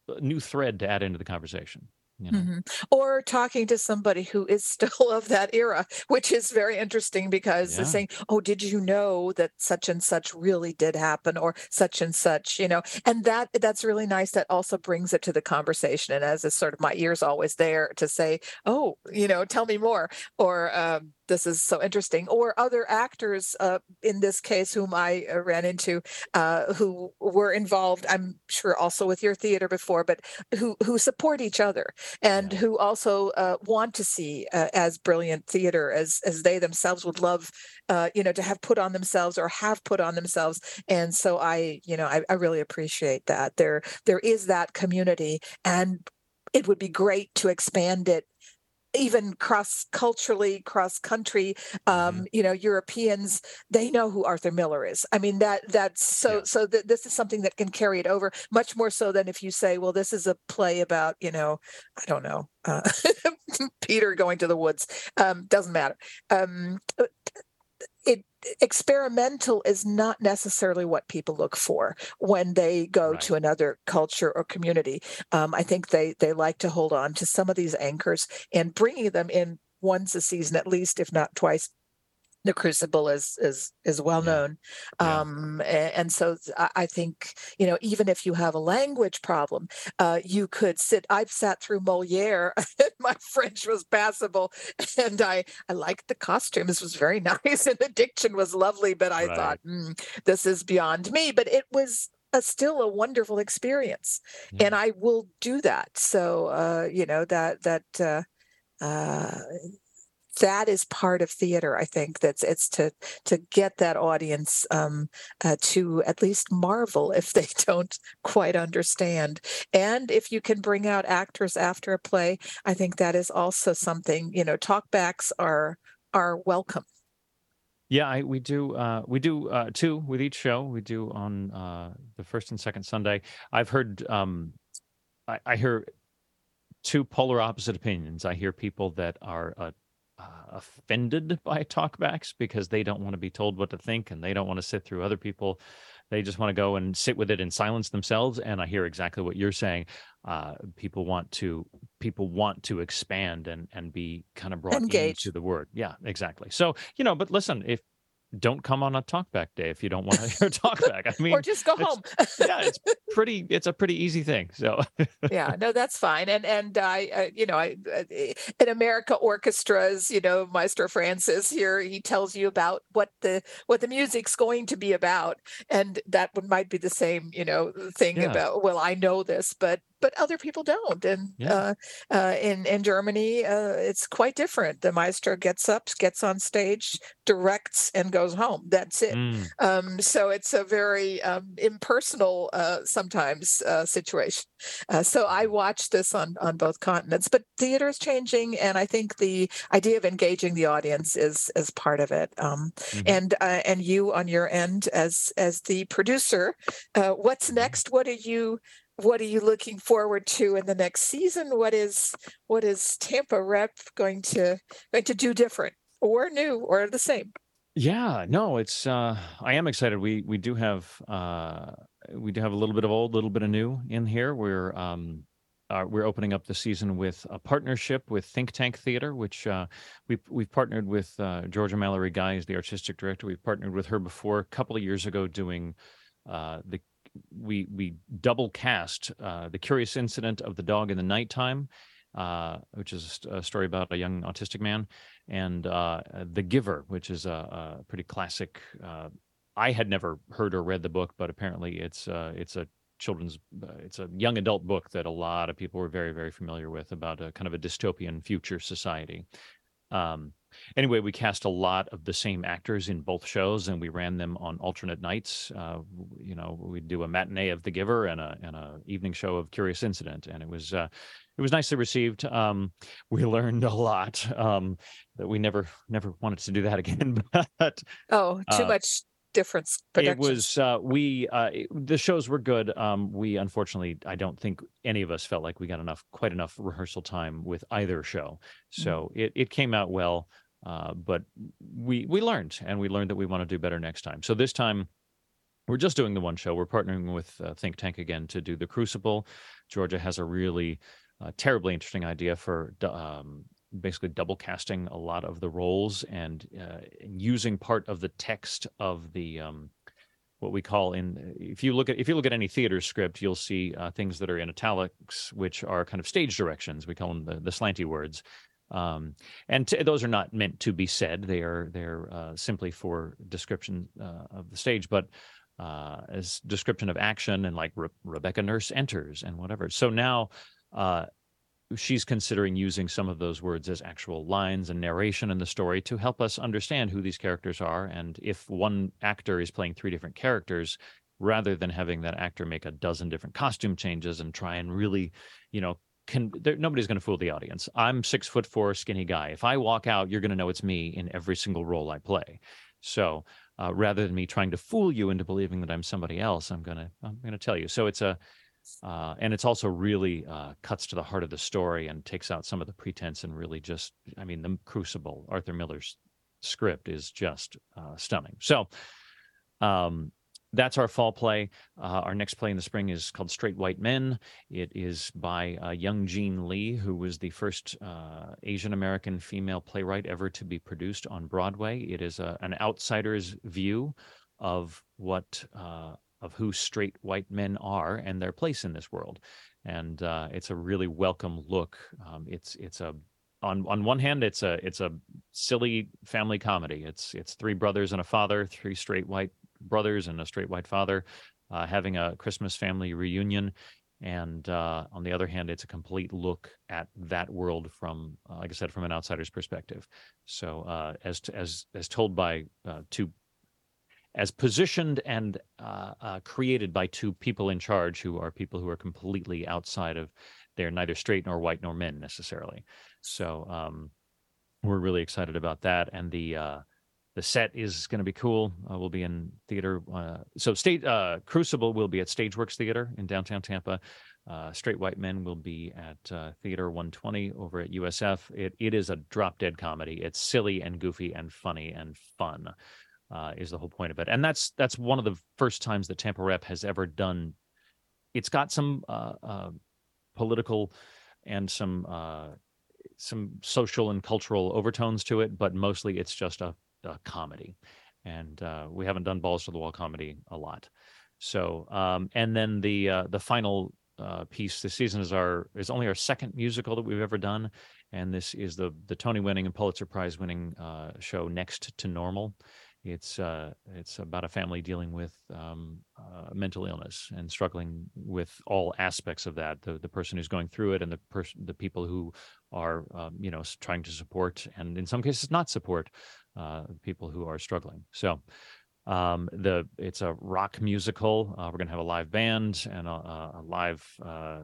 uh, new thread to add into the conversation. You know? mm-hmm. Or talking to somebody who is still of that era, which is very interesting because yeah. they're saying, "Oh, did you know that such and such really did happen, or such and such?" You know, and that that's really nice. That also brings it to the conversation, and as is sort of my ears always there to say, "Oh, you know, tell me more," or um, this is so interesting or other actors uh, in this case whom i uh, ran into uh, who were involved i'm sure also with your theater before but who who support each other and yeah. who also uh, want to see uh, as brilliant theater as as they themselves would love uh, you know to have put on themselves or have put on themselves and so i you know I, I really appreciate that there there is that community and it would be great to expand it even cross culturally cross country um, mm-hmm. you know europeans they know who arthur miller is i mean that that's so yeah. so that this is something that can carry it over much more so than if you say well this is a play about you know i don't know uh, peter going to the woods um, doesn't matter um, experimental is not necessarily what people look for when they go right. to another culture or community. Um, I think they they like to hold on to some of these anchors and bringing them in once a season at least, if not twice the crucible is is is well known yeah. um and, so i think you know even if you have a language problem uh you could sit i've sat through moliere my french was passable and i i liked the costumes was very nice and the diction was lovely but i right. thought mm, this is beyond me but it was a, still a wonderful experience yeah. and i will do that so uh you know that that uh uh that is part of theater i think that's it's to to get that audience um, uh, to at least marvel if they don't quite understand and if you can bring out actors after a play i think that is also something you know talkbacks are are welcome yeah, I, we do. Uh, we do uh, two with each show. We do on uh, the first and second Sunday. I've heard. Um, I, I hear two polar opposite opinions. I hear people that are uh, offended by talkbacks because they don't want to be told what to think and they don't want to sit through other people. They just want to go and sit with it in silence themselves. And I hear exactly what you're saying. Uh, people want to people want to expand and and be kind of brought Engage. into the word. Yeah, exactly. So you know, but listen, if don't come on a talkback day if you don't want to hear talkback. I mean, or just go home. yeah, it's pretty. It's a pretty easy thing. So yeah, no, that's fine. And and I, uh, you know, I uh, in America orchestras, you know, Maestro Francis here, he tells you about what the what the music's going to be about, and that would might be the same, you know, thing Yeah. about. Well, I know this, but but other people don't. And Yeah. uh, uh, in in Germany, uh, it's quite different. The maestro gets up, gets on stage, directs, and goes home. That's it. mm, Um, so it's a very um, impersonal uh, sometimes uh, situation. Uh, so I watch this on on both continents, but theater is changing, and I think the idea of engaging the audience is is part of it. Um, mhm. And uh, and you on your end as as the producer, uh, what's next? What are you what are you looking forward to in the next season? What is what is Tampa Rep going to going to do different or new or the same? Yeah, no, it's uh I am excited. We we do have uh we do have a little bit of old, a little bit of new in here. We're um uh, we're opening up the season with a partnership with Think Tank Theater, which uh, we've we've partnered with uh, Georgia Mallory Guy is the artistic director. We've partnered with her before a couple of years ago doing uh, the we we double cast uh, the Curious Incident of the Dog in the Nighttime, uh, which is a st- a story about a young autistic man, and uh, The Giver, which is a, a pretty classic. Uh, I had never heard or read the book, but apparently it's uh, it's a children's uh, it's a young adult book that a lot of people were very very familiar with about a kind of a dystopian future society. Um, anyway, we cast a lot of the same actors in both shows, and we ran them on alternate nights. Uh, you know, we'd do a matinee of The Giver and a and a evening show of Curious Incident, and it was uh, it was nicely received. Um, we learned a lot um, that we never never wanted to do that again, but Oh, too Uh, much difference. it was uh, we uh, it- the shows were good. Um, we unfortunately, I don't think any of us felt like we got enough, quite enough rehearsal time with either show. So it it came out well, uh, but we we learned, and we learned that we want to do better next time. So this time. We're just doing the one show. We're partnering with uh, Think Tank again to do the Crucible. Georgia has a really uh, terribly interesting idea for um, basically double casting a lot of the roles and uh, using part of the text of the um, what we call in if you look at if you look at any theater script you'll see uh, things that are in italics which are kind of stage directions we call them the, the slanty words um, and t- those are not meant to be said. They are they're uh, simply for description uh, of the stage but uh, as description of action and like Re- rebecca nurse enters and whatever. So now uh, she's considering using some of those words as actual lines and narration in the story to help us understand who these characters are and if one actor is playing three different characters rather than having that actor make a dozen different costume changes and try and really you know can there, nobody's going to fool the audience. I'm six foot four skinny guy. If i walk out you're going to know it's me in every single role i play. So uh, rather than me trying to fool you into believing that i'm somebody else i'm going to i'm going to tell you. So it's a uh, and it's also really uh, cuts to the heart of the story and takes out some of the pretense and really just i mean the crucible arthur miller's script is just uh, stunning. So um, that's our fall play uh, our next play in the spring is called straight white men it is by uh, young jean lee who was the first uh, asian american female playwright ever to be produced on broadway it is a, an outsider's view of what uh, of who straight white men are and their place in this world. And uh, it's a really welcome look. Um, it's it's a on on one hand it's a it's a silly family comedy. It's it's three brothers and a father, three straight white brothers and a straight white father uh, having a Christmas family reunion. And uh, on the other hand, it's a complete look at that world from, uh, like I said, from an outsider's perspective. So uh, as as as told by uh, two as positioned and uh, uh, created by two people in charge who are people who are completely outside of they're neither straight nor white nor men necessarily so um, we're really excited about that and the uh, the set is going to be cool. Uh, we'll be in theater. Uh, so state uh, Crucible will be at Stageworks Theater in downtown Tampa. Uh, Straight White Men will be at uh, Theater 120 over at USF. It it is a drop dead comedy. It's silly and goofy and funny and fun. Uh, is the whole point of it, and that's that's one of the first times that Tampa Rep has ever done. It's got some political and some some social and cultural overtones to it, but mostly it's just a uh, comedy, and uh, we haven't done balls to the wall comedy a lot. So, um, and then the uh, the final uh, piece this season is our is only our second musical that we've ever done, and this is the the Tony winning and Pulitzer Prize winning uh, show Next to Normal. It's uh, it's about a family dealing with um, uh, mental illness and struggling with all aspects of that. The the person who's going through it and the person the people who are um, you know trying to support and in some cases not support uh, people who are struggling. So um, the it's a rock musical. Uh, we're gonna have a live band and a, a live uh,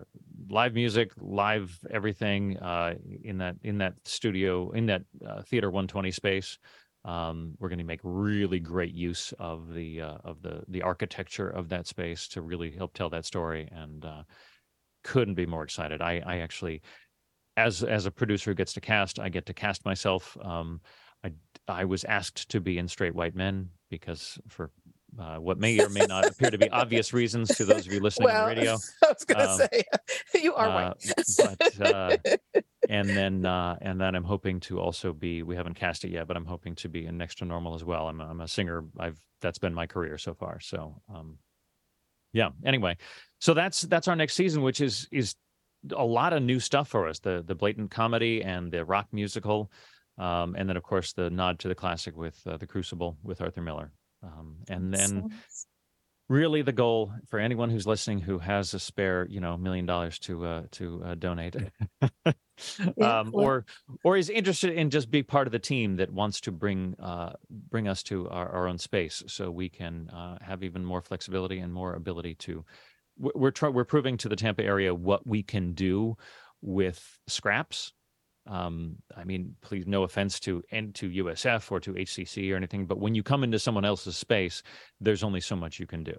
live music, live everything uh, in that in that studio in that uh, theater 120 space. Um, we're going to make really great use of the uh, of the the architecture of that space to really help tell that story, and uh, couldn't be more excited. I I actually, as as a producer who gets to cast, I get to cast myself. Um, I I was asked to be in Straight White Men because for uh, what may or may not appear to be obvious reasons to those of you listening well, on the radio. I was going to um, say you are uh, right. but, uh, and then uh, and then I'm hoping to also be. We haven't cast it yet, but I'm hoping to be in Next to Normal as well. I'm I'm a singer. I've that's been my career so far. So um, yeah. Anyway, so that's that's our next season, which is is a lot of new stuff for us. The the blatant comedy and the rock musical. Um, and then, of course, the nod to the classic with uh, the Crucible with Arthur Miller. Um, and then, really, the goal for anyone who's listening who has a spare, you know, million dollars to uh, to uh, donate, yeah, um, or or is interested in just being part of the team that wants to bring uh, bring us to our, our own space, so we can uh, have even more flexibility and more ability to. We're trying. We're proving to the Tampa area what we can do with scraps um, I mean, please, no offense to and to USF or to HCC or anything, but when you come into someone else's space, there's only so much you can do.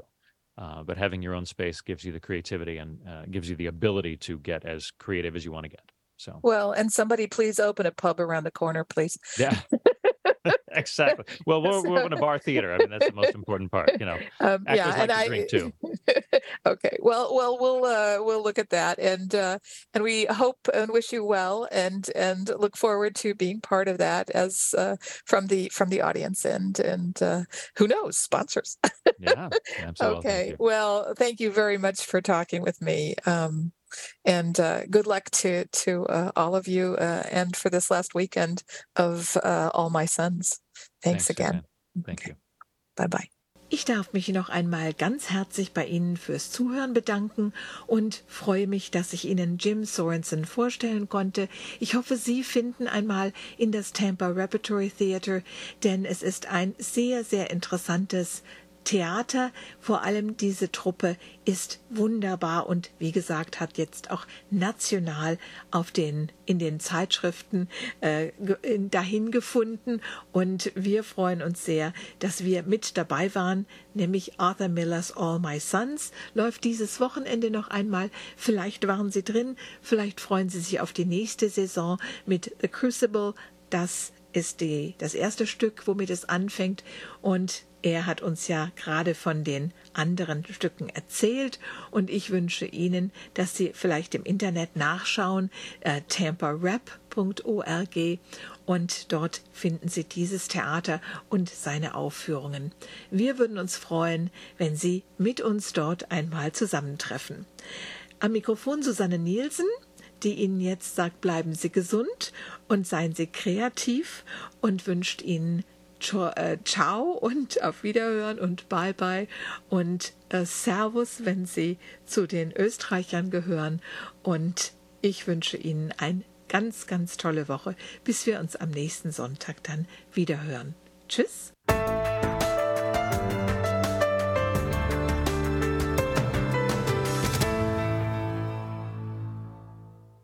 Uh, but having your own space gives you the creativity and uh, gives you the ability to get as creative as you want to get. So well, and somebody please open a pub around the corner, please. Yeah. exactly. Well, we're, we're in a bar theater. I mean, that's the most important part. You know, um, yeah, like and I drink too. okay. Well, well, we'll uh, we'll look at that, and uh, and we hope and wish you well, and and look forward to being part of that as uh, from the from the audience, and and uh, who knows, sponsors. yeah. Absolutely. Okay. Well, thank you very much for talking with me. Um, and uh, good luck to to uh, all of you uh, and for this last weekend of uh, all my sons. Thanks, Thanks again. Thank you. Bye bye. Ich darf mich noch einmal ganz herzlich bei Ihnen fürs Zuhören bedanken und freue mich, dass ich Ihnen Jim Sorensen vorstellen konnte. Ich hoffe, Sie finden einmal in das Tampa Repertory Theater, denn es ist ein sehr, sehr interessantes Theater, vor allem diese Truppe, ist wunderbar und wie gesagt hat jetzt auch national auf den in den Zeitschriften äh, dahin gefunden. Und wir freuen uns sehr, dass wir mit dabei waren, nämlich Arthur Millers All My Sons. Läuft dieses Wochenende noch einmal. Vielleicht waren Sie drin, vielleicht freuen Sie sich auf die nächste Saison mit The Crucible. Das ist die, das erste Stück, womit es anfängt. Und er hat uns ja gerade von den anderen Stücken erzählt und ich wünsche Ihnen, dass Sie vielleicht im Internet nachschauen, äh, tamparap.org und dort finden Sie dieses Theater und seine Aufführungen. Wir würden uns freuen, wenn Sie mit uns dort einmal zusammentreffen. Am Mikrofon Susanne Nielsen, die Ihnen jetzt sagt, bleiben Sie gesund und seien Sie kreativ und wünscht Ihnen ciao und auf Wiederhören und Bye bye und äh, Servus, wenn Sie zu den Österreichern gehören. Und ich wünsche Ihnen eine ganz, ganz tolle Woche, bis wir uns am nächsten Sonntag dann wiederhören. Tschüss.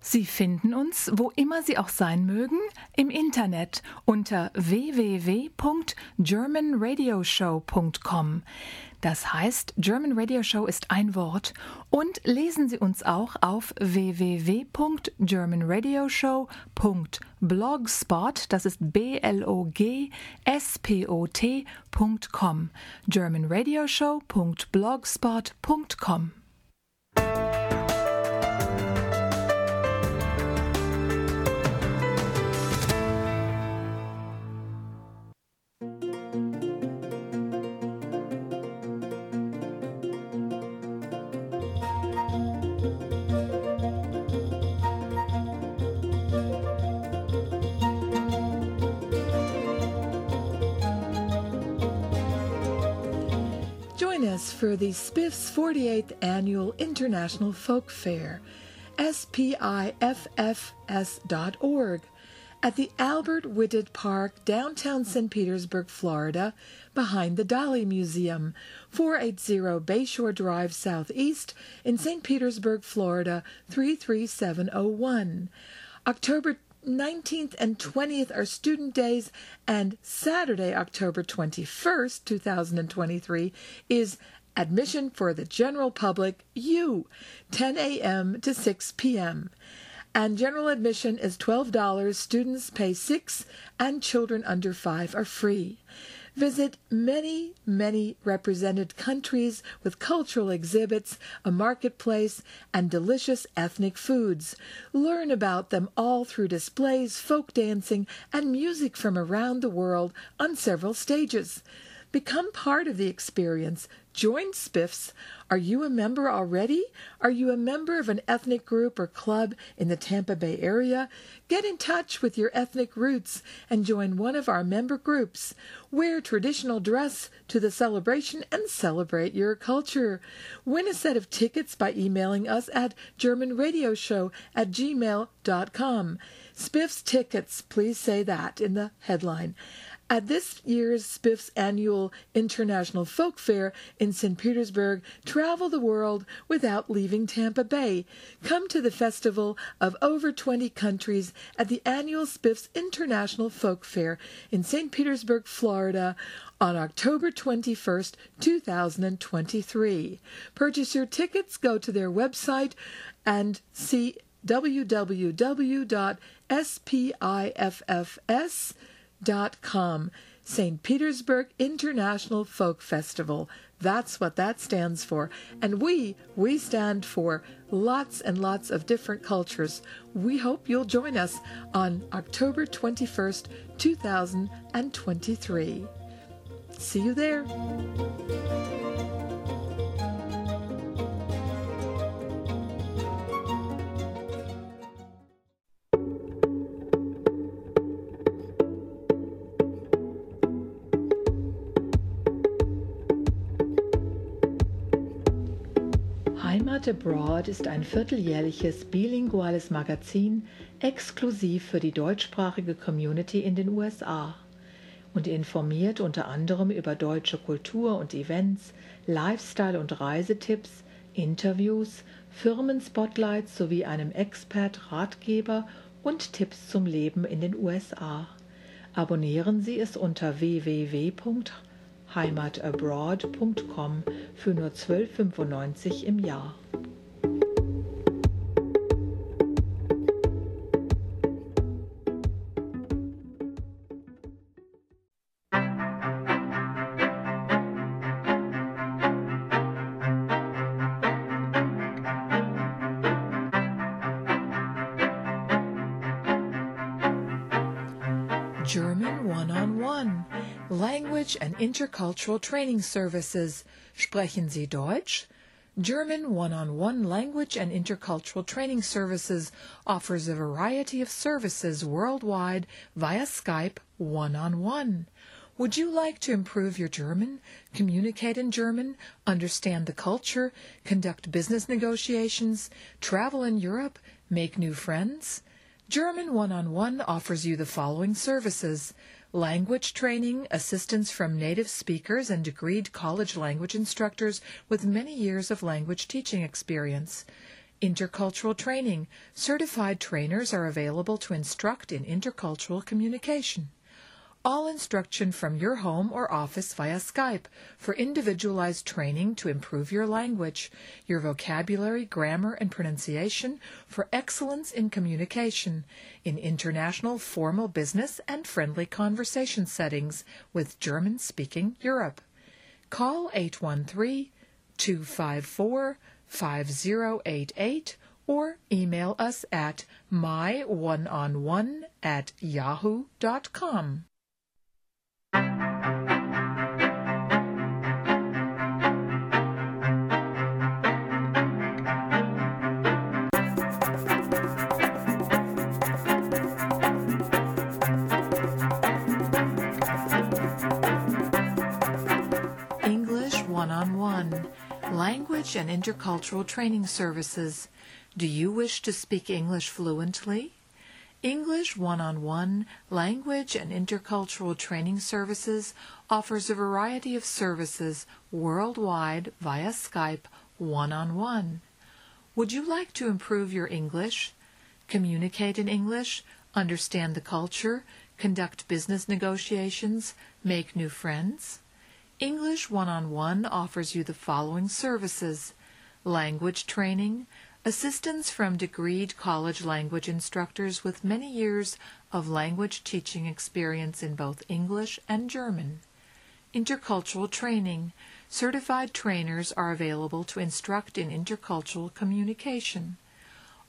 Sie finden uns, wo immer Sie auch sein mögen, im Internet unter www.germanradioshow.com. Das heißt, German Radio Show ist ein Wort und lesen Sie uns auch auf www.germanradioshow.blogspot, das ist B L O G S P O T.com. germanradioshow.blogspot.com. for the SPIFF's 48th Annual International Folk Fair, spiffs.org, at the Albert Whitted Park, downtown St. Petersburg, Florida, behind the Dali Museum, 480 Bayshore Drive Southeast in St. Petersburg, Florida, 33701. October 19th and 20th are student days, and Saturday, October 21st, 2023, is admission for the general public, you, 10 a.m. to 6 p.m. And general admission is $12. Students pay 6 and children under 5 are free. Visit many, many represented countries with cultural exhibits, a marketplace, and delicious ethnic foods. Learn about them all through displays, folk dancing, and music from around the world on several stages. Become part of the experience. Join Spiffs. Are you a member already? Are you a member of an ethnic group or club in the Tampa Bay area? Get in touch with your ethnic roots and join one of our member groups. Wear traditional dress to the celebration and celebrate your culture. Win a set of tickets by emailing us at germanradioshow at gmail.com. Spiff's tickets, please say that in the headline. At this year's SPIF's annual International Folk Fair in St. Petersburg, travel the world without leaving Tampa Bay. Come to the festival of over 20 countries at the annual SPIF's International Folk Fair in St. Petersburg, Florida on October 21st, 2023. Purchase your tickets, go to their website and see www.spiffs.com com. St. Petersburg International Folk Festival. That's what that stands for. And we, we stand for lots and lots of different cultures. We hope you'll join us on October 21st, 2023. See you there. Heimat Abroad ist ein vierteljährliches bilinguales Magazin exklusiv für die deutschsprachige Community in den USA und informiert unter anderem über deutsche Kultur und Events, Lifestyle- und Reisetipps, Interviews, Firmenspotlights sowie einem Expert-Ratgeber und Tipps zum Leben in den USA. Abonnieren Sie es unter www heimatabroad.com für nur 12,95 im Jahr. German One-on-One. Language and Intercultural Training Services. Sprechen Sie Deutsch? German One-on-One Language and Intercultural Training Services offers a variety of services worldwide via Skype one-on-one. Would you like to improve your German, communicate in German, understand the culture, conduct business negotiations, travel in Europe, make new friends? German One-on-One offers you the following services language training, assistance from native speakers and degreed college language instructors with many years of language teaching experience, Intercultural training. Certified trainers are available to instruct in intercultural communication. All instruction from your home or office via Skype for individualized training to improve your language, your vocabulary, grammar, and pronunciation for excellence in communication in international formal business and friendly conversation settings with German speaking Europe. Call 813 254 5088 or email us at myoneonone at yahoo.com. and Intercultural Training Services. Do you wish to speak English fluently? English One on One Language and Intercultural Training Services offers a variety of services worldwide via Skype one on one. Would you like to improve your English? Communicate in English? Understand the culture? Conduct business negotiations? Make new friends? English One on One offers you the following services language training, assistance from degreed college language instructors with many years of language teaching experience in both English and German, intercultural training. Certified trainers are available to instruct in intercultural communication.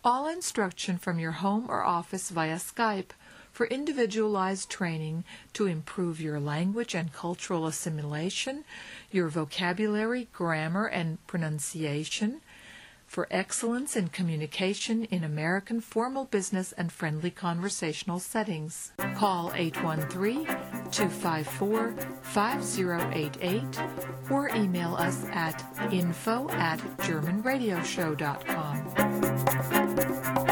All instruction from your home or office via Skype for individualized training to improve your language and cultural assimilation, your vocabulary, grammar, and pronunciation, for excellence in communication in American formal business and friendly conversational settings. Call 813 254 5088 or email us at info at germanradioshow.com.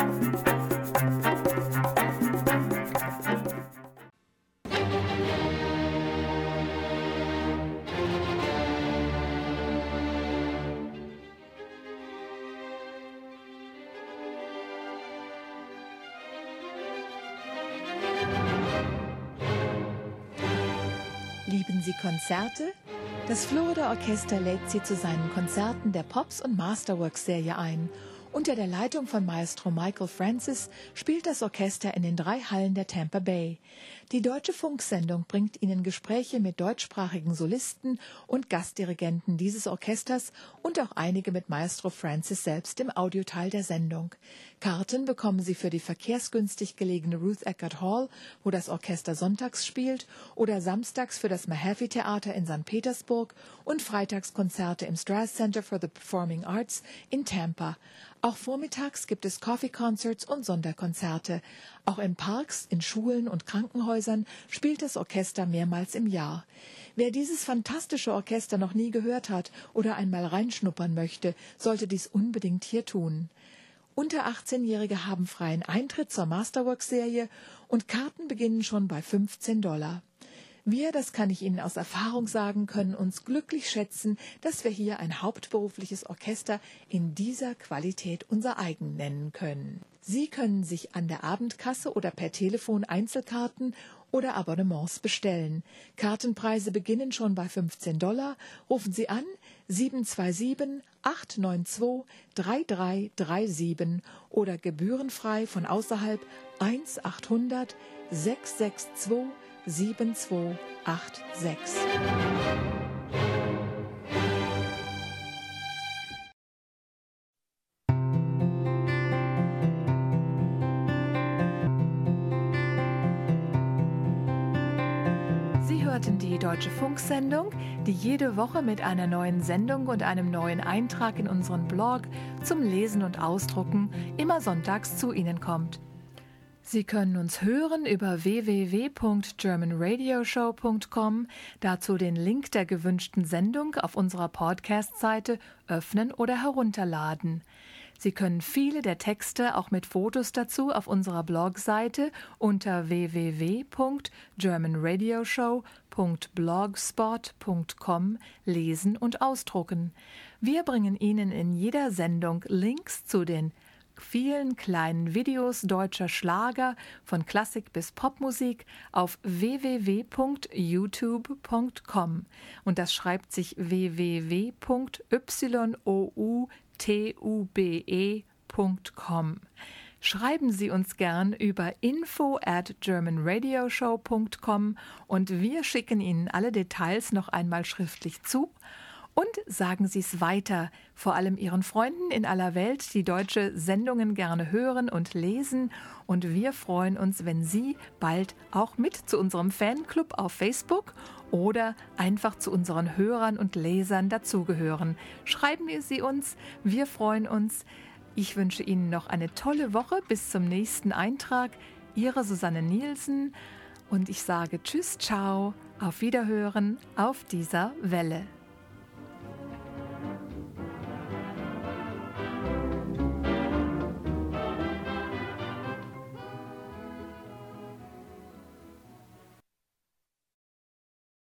Konzerte? Das Florida Orchester lädt Sie zu seinen Konzerten der Pops und Masterworks Serie ein. Unter der Leitung von Maestro Michael Francis spielt das Orchester in den drei Hallen der Tampa Bay. Die deutsche Funksendung bringt Ihnen Gespräche mit deutschsprachigen Solisten und Gastdirigenten dieses Orchesters und auch einige mit Maestro Francis selbst im Audioteil der Sendung. Karten bekommen Sie für die verkehrsgünstig gelegene Ruth Eckert Hall, wo das Orchester sonntags spielt, oder samstags für das Mahaffey Theater in St. Petersburg und Freitagskonzerte im Strass Center for the Performing Arts in Tampa. Auch vormittags gibt es Coffee Concerts und Sonderkonzerte. Auch in Parks, in Schulen und Krankenhäusern spielt das Orchester mehrmals im Jahr. Wer dieses fantastische Orchester noch nie gehört hat oder einmal reinschnuppern möchte, sollte dies unbedingt hier tun. Unter 18-Jährige haben freien Eintritt zur Masterworks-Serie und Karten beginnen schon bei 15 Dollar. Wir, das kann ich Ihnen aus Erfahrung sagen, können uns glücklich schätzen, dass wir hier ein hauptberufliches Orchester in dieser Qualität unser eigen nennen können. Sie können sich an der Abendkasse oder per Telefon Einzelkarten oder Abonnements bestellen. Kartenpreise beginnen schon bei 15 Dollar. Rufen Sie an 727 892 3337 oder gebührenfrei von außerhalb 1 800 662 7286. Sie hörten die Deutsche Funksendung, die jede Woche mit einer neuen Sendung und einem neuen Eintrag in unseren Blog zum Lesen und Ausdrucken immer sonntags zu Ihnen kommt. Sie können uns hören über www.germanradioshow.com, dazu den Link der gewünschten Sendung auf unserer Podcast-Seite öffnen oder herunterladen. Sie können viele der Texte auch mit Fotos dazu auf unserer Blogseite unter www.germanradioshow.blogspot.com lesen und ausdrucken. Wir bringen Ihnen in jeder Sendung Links zu den vielen kleinen Videos deutscher Schlager von Klassik bis Popmusik auf www.youtube.com und das schreibt sich www.youtube.com. Schreiben Sie uns gern über info at germanradioshow.com und wir schicken Ihnen alle Details noch einmal schriftlich zu und sagen Sie es weiter, vor allem Ihren Freunden in aller Welt, die deutsche Sendungen gerne hören und lesen. Und wir freuen uns, wenn Sie bald auch mit zu unserem Fanclub auf Facebook oder einfach zu unseren Hörern und Lesern dazugehören. Schreiben Sie uns, wir freuen uns. Ich wünsche Ihnen noch eine tolle Woche bis zum nächsten Eintrag. Ihre Susanne Nielsen und ich sage Tschüss, ciao, auf Wiederhören auf dieser Welle.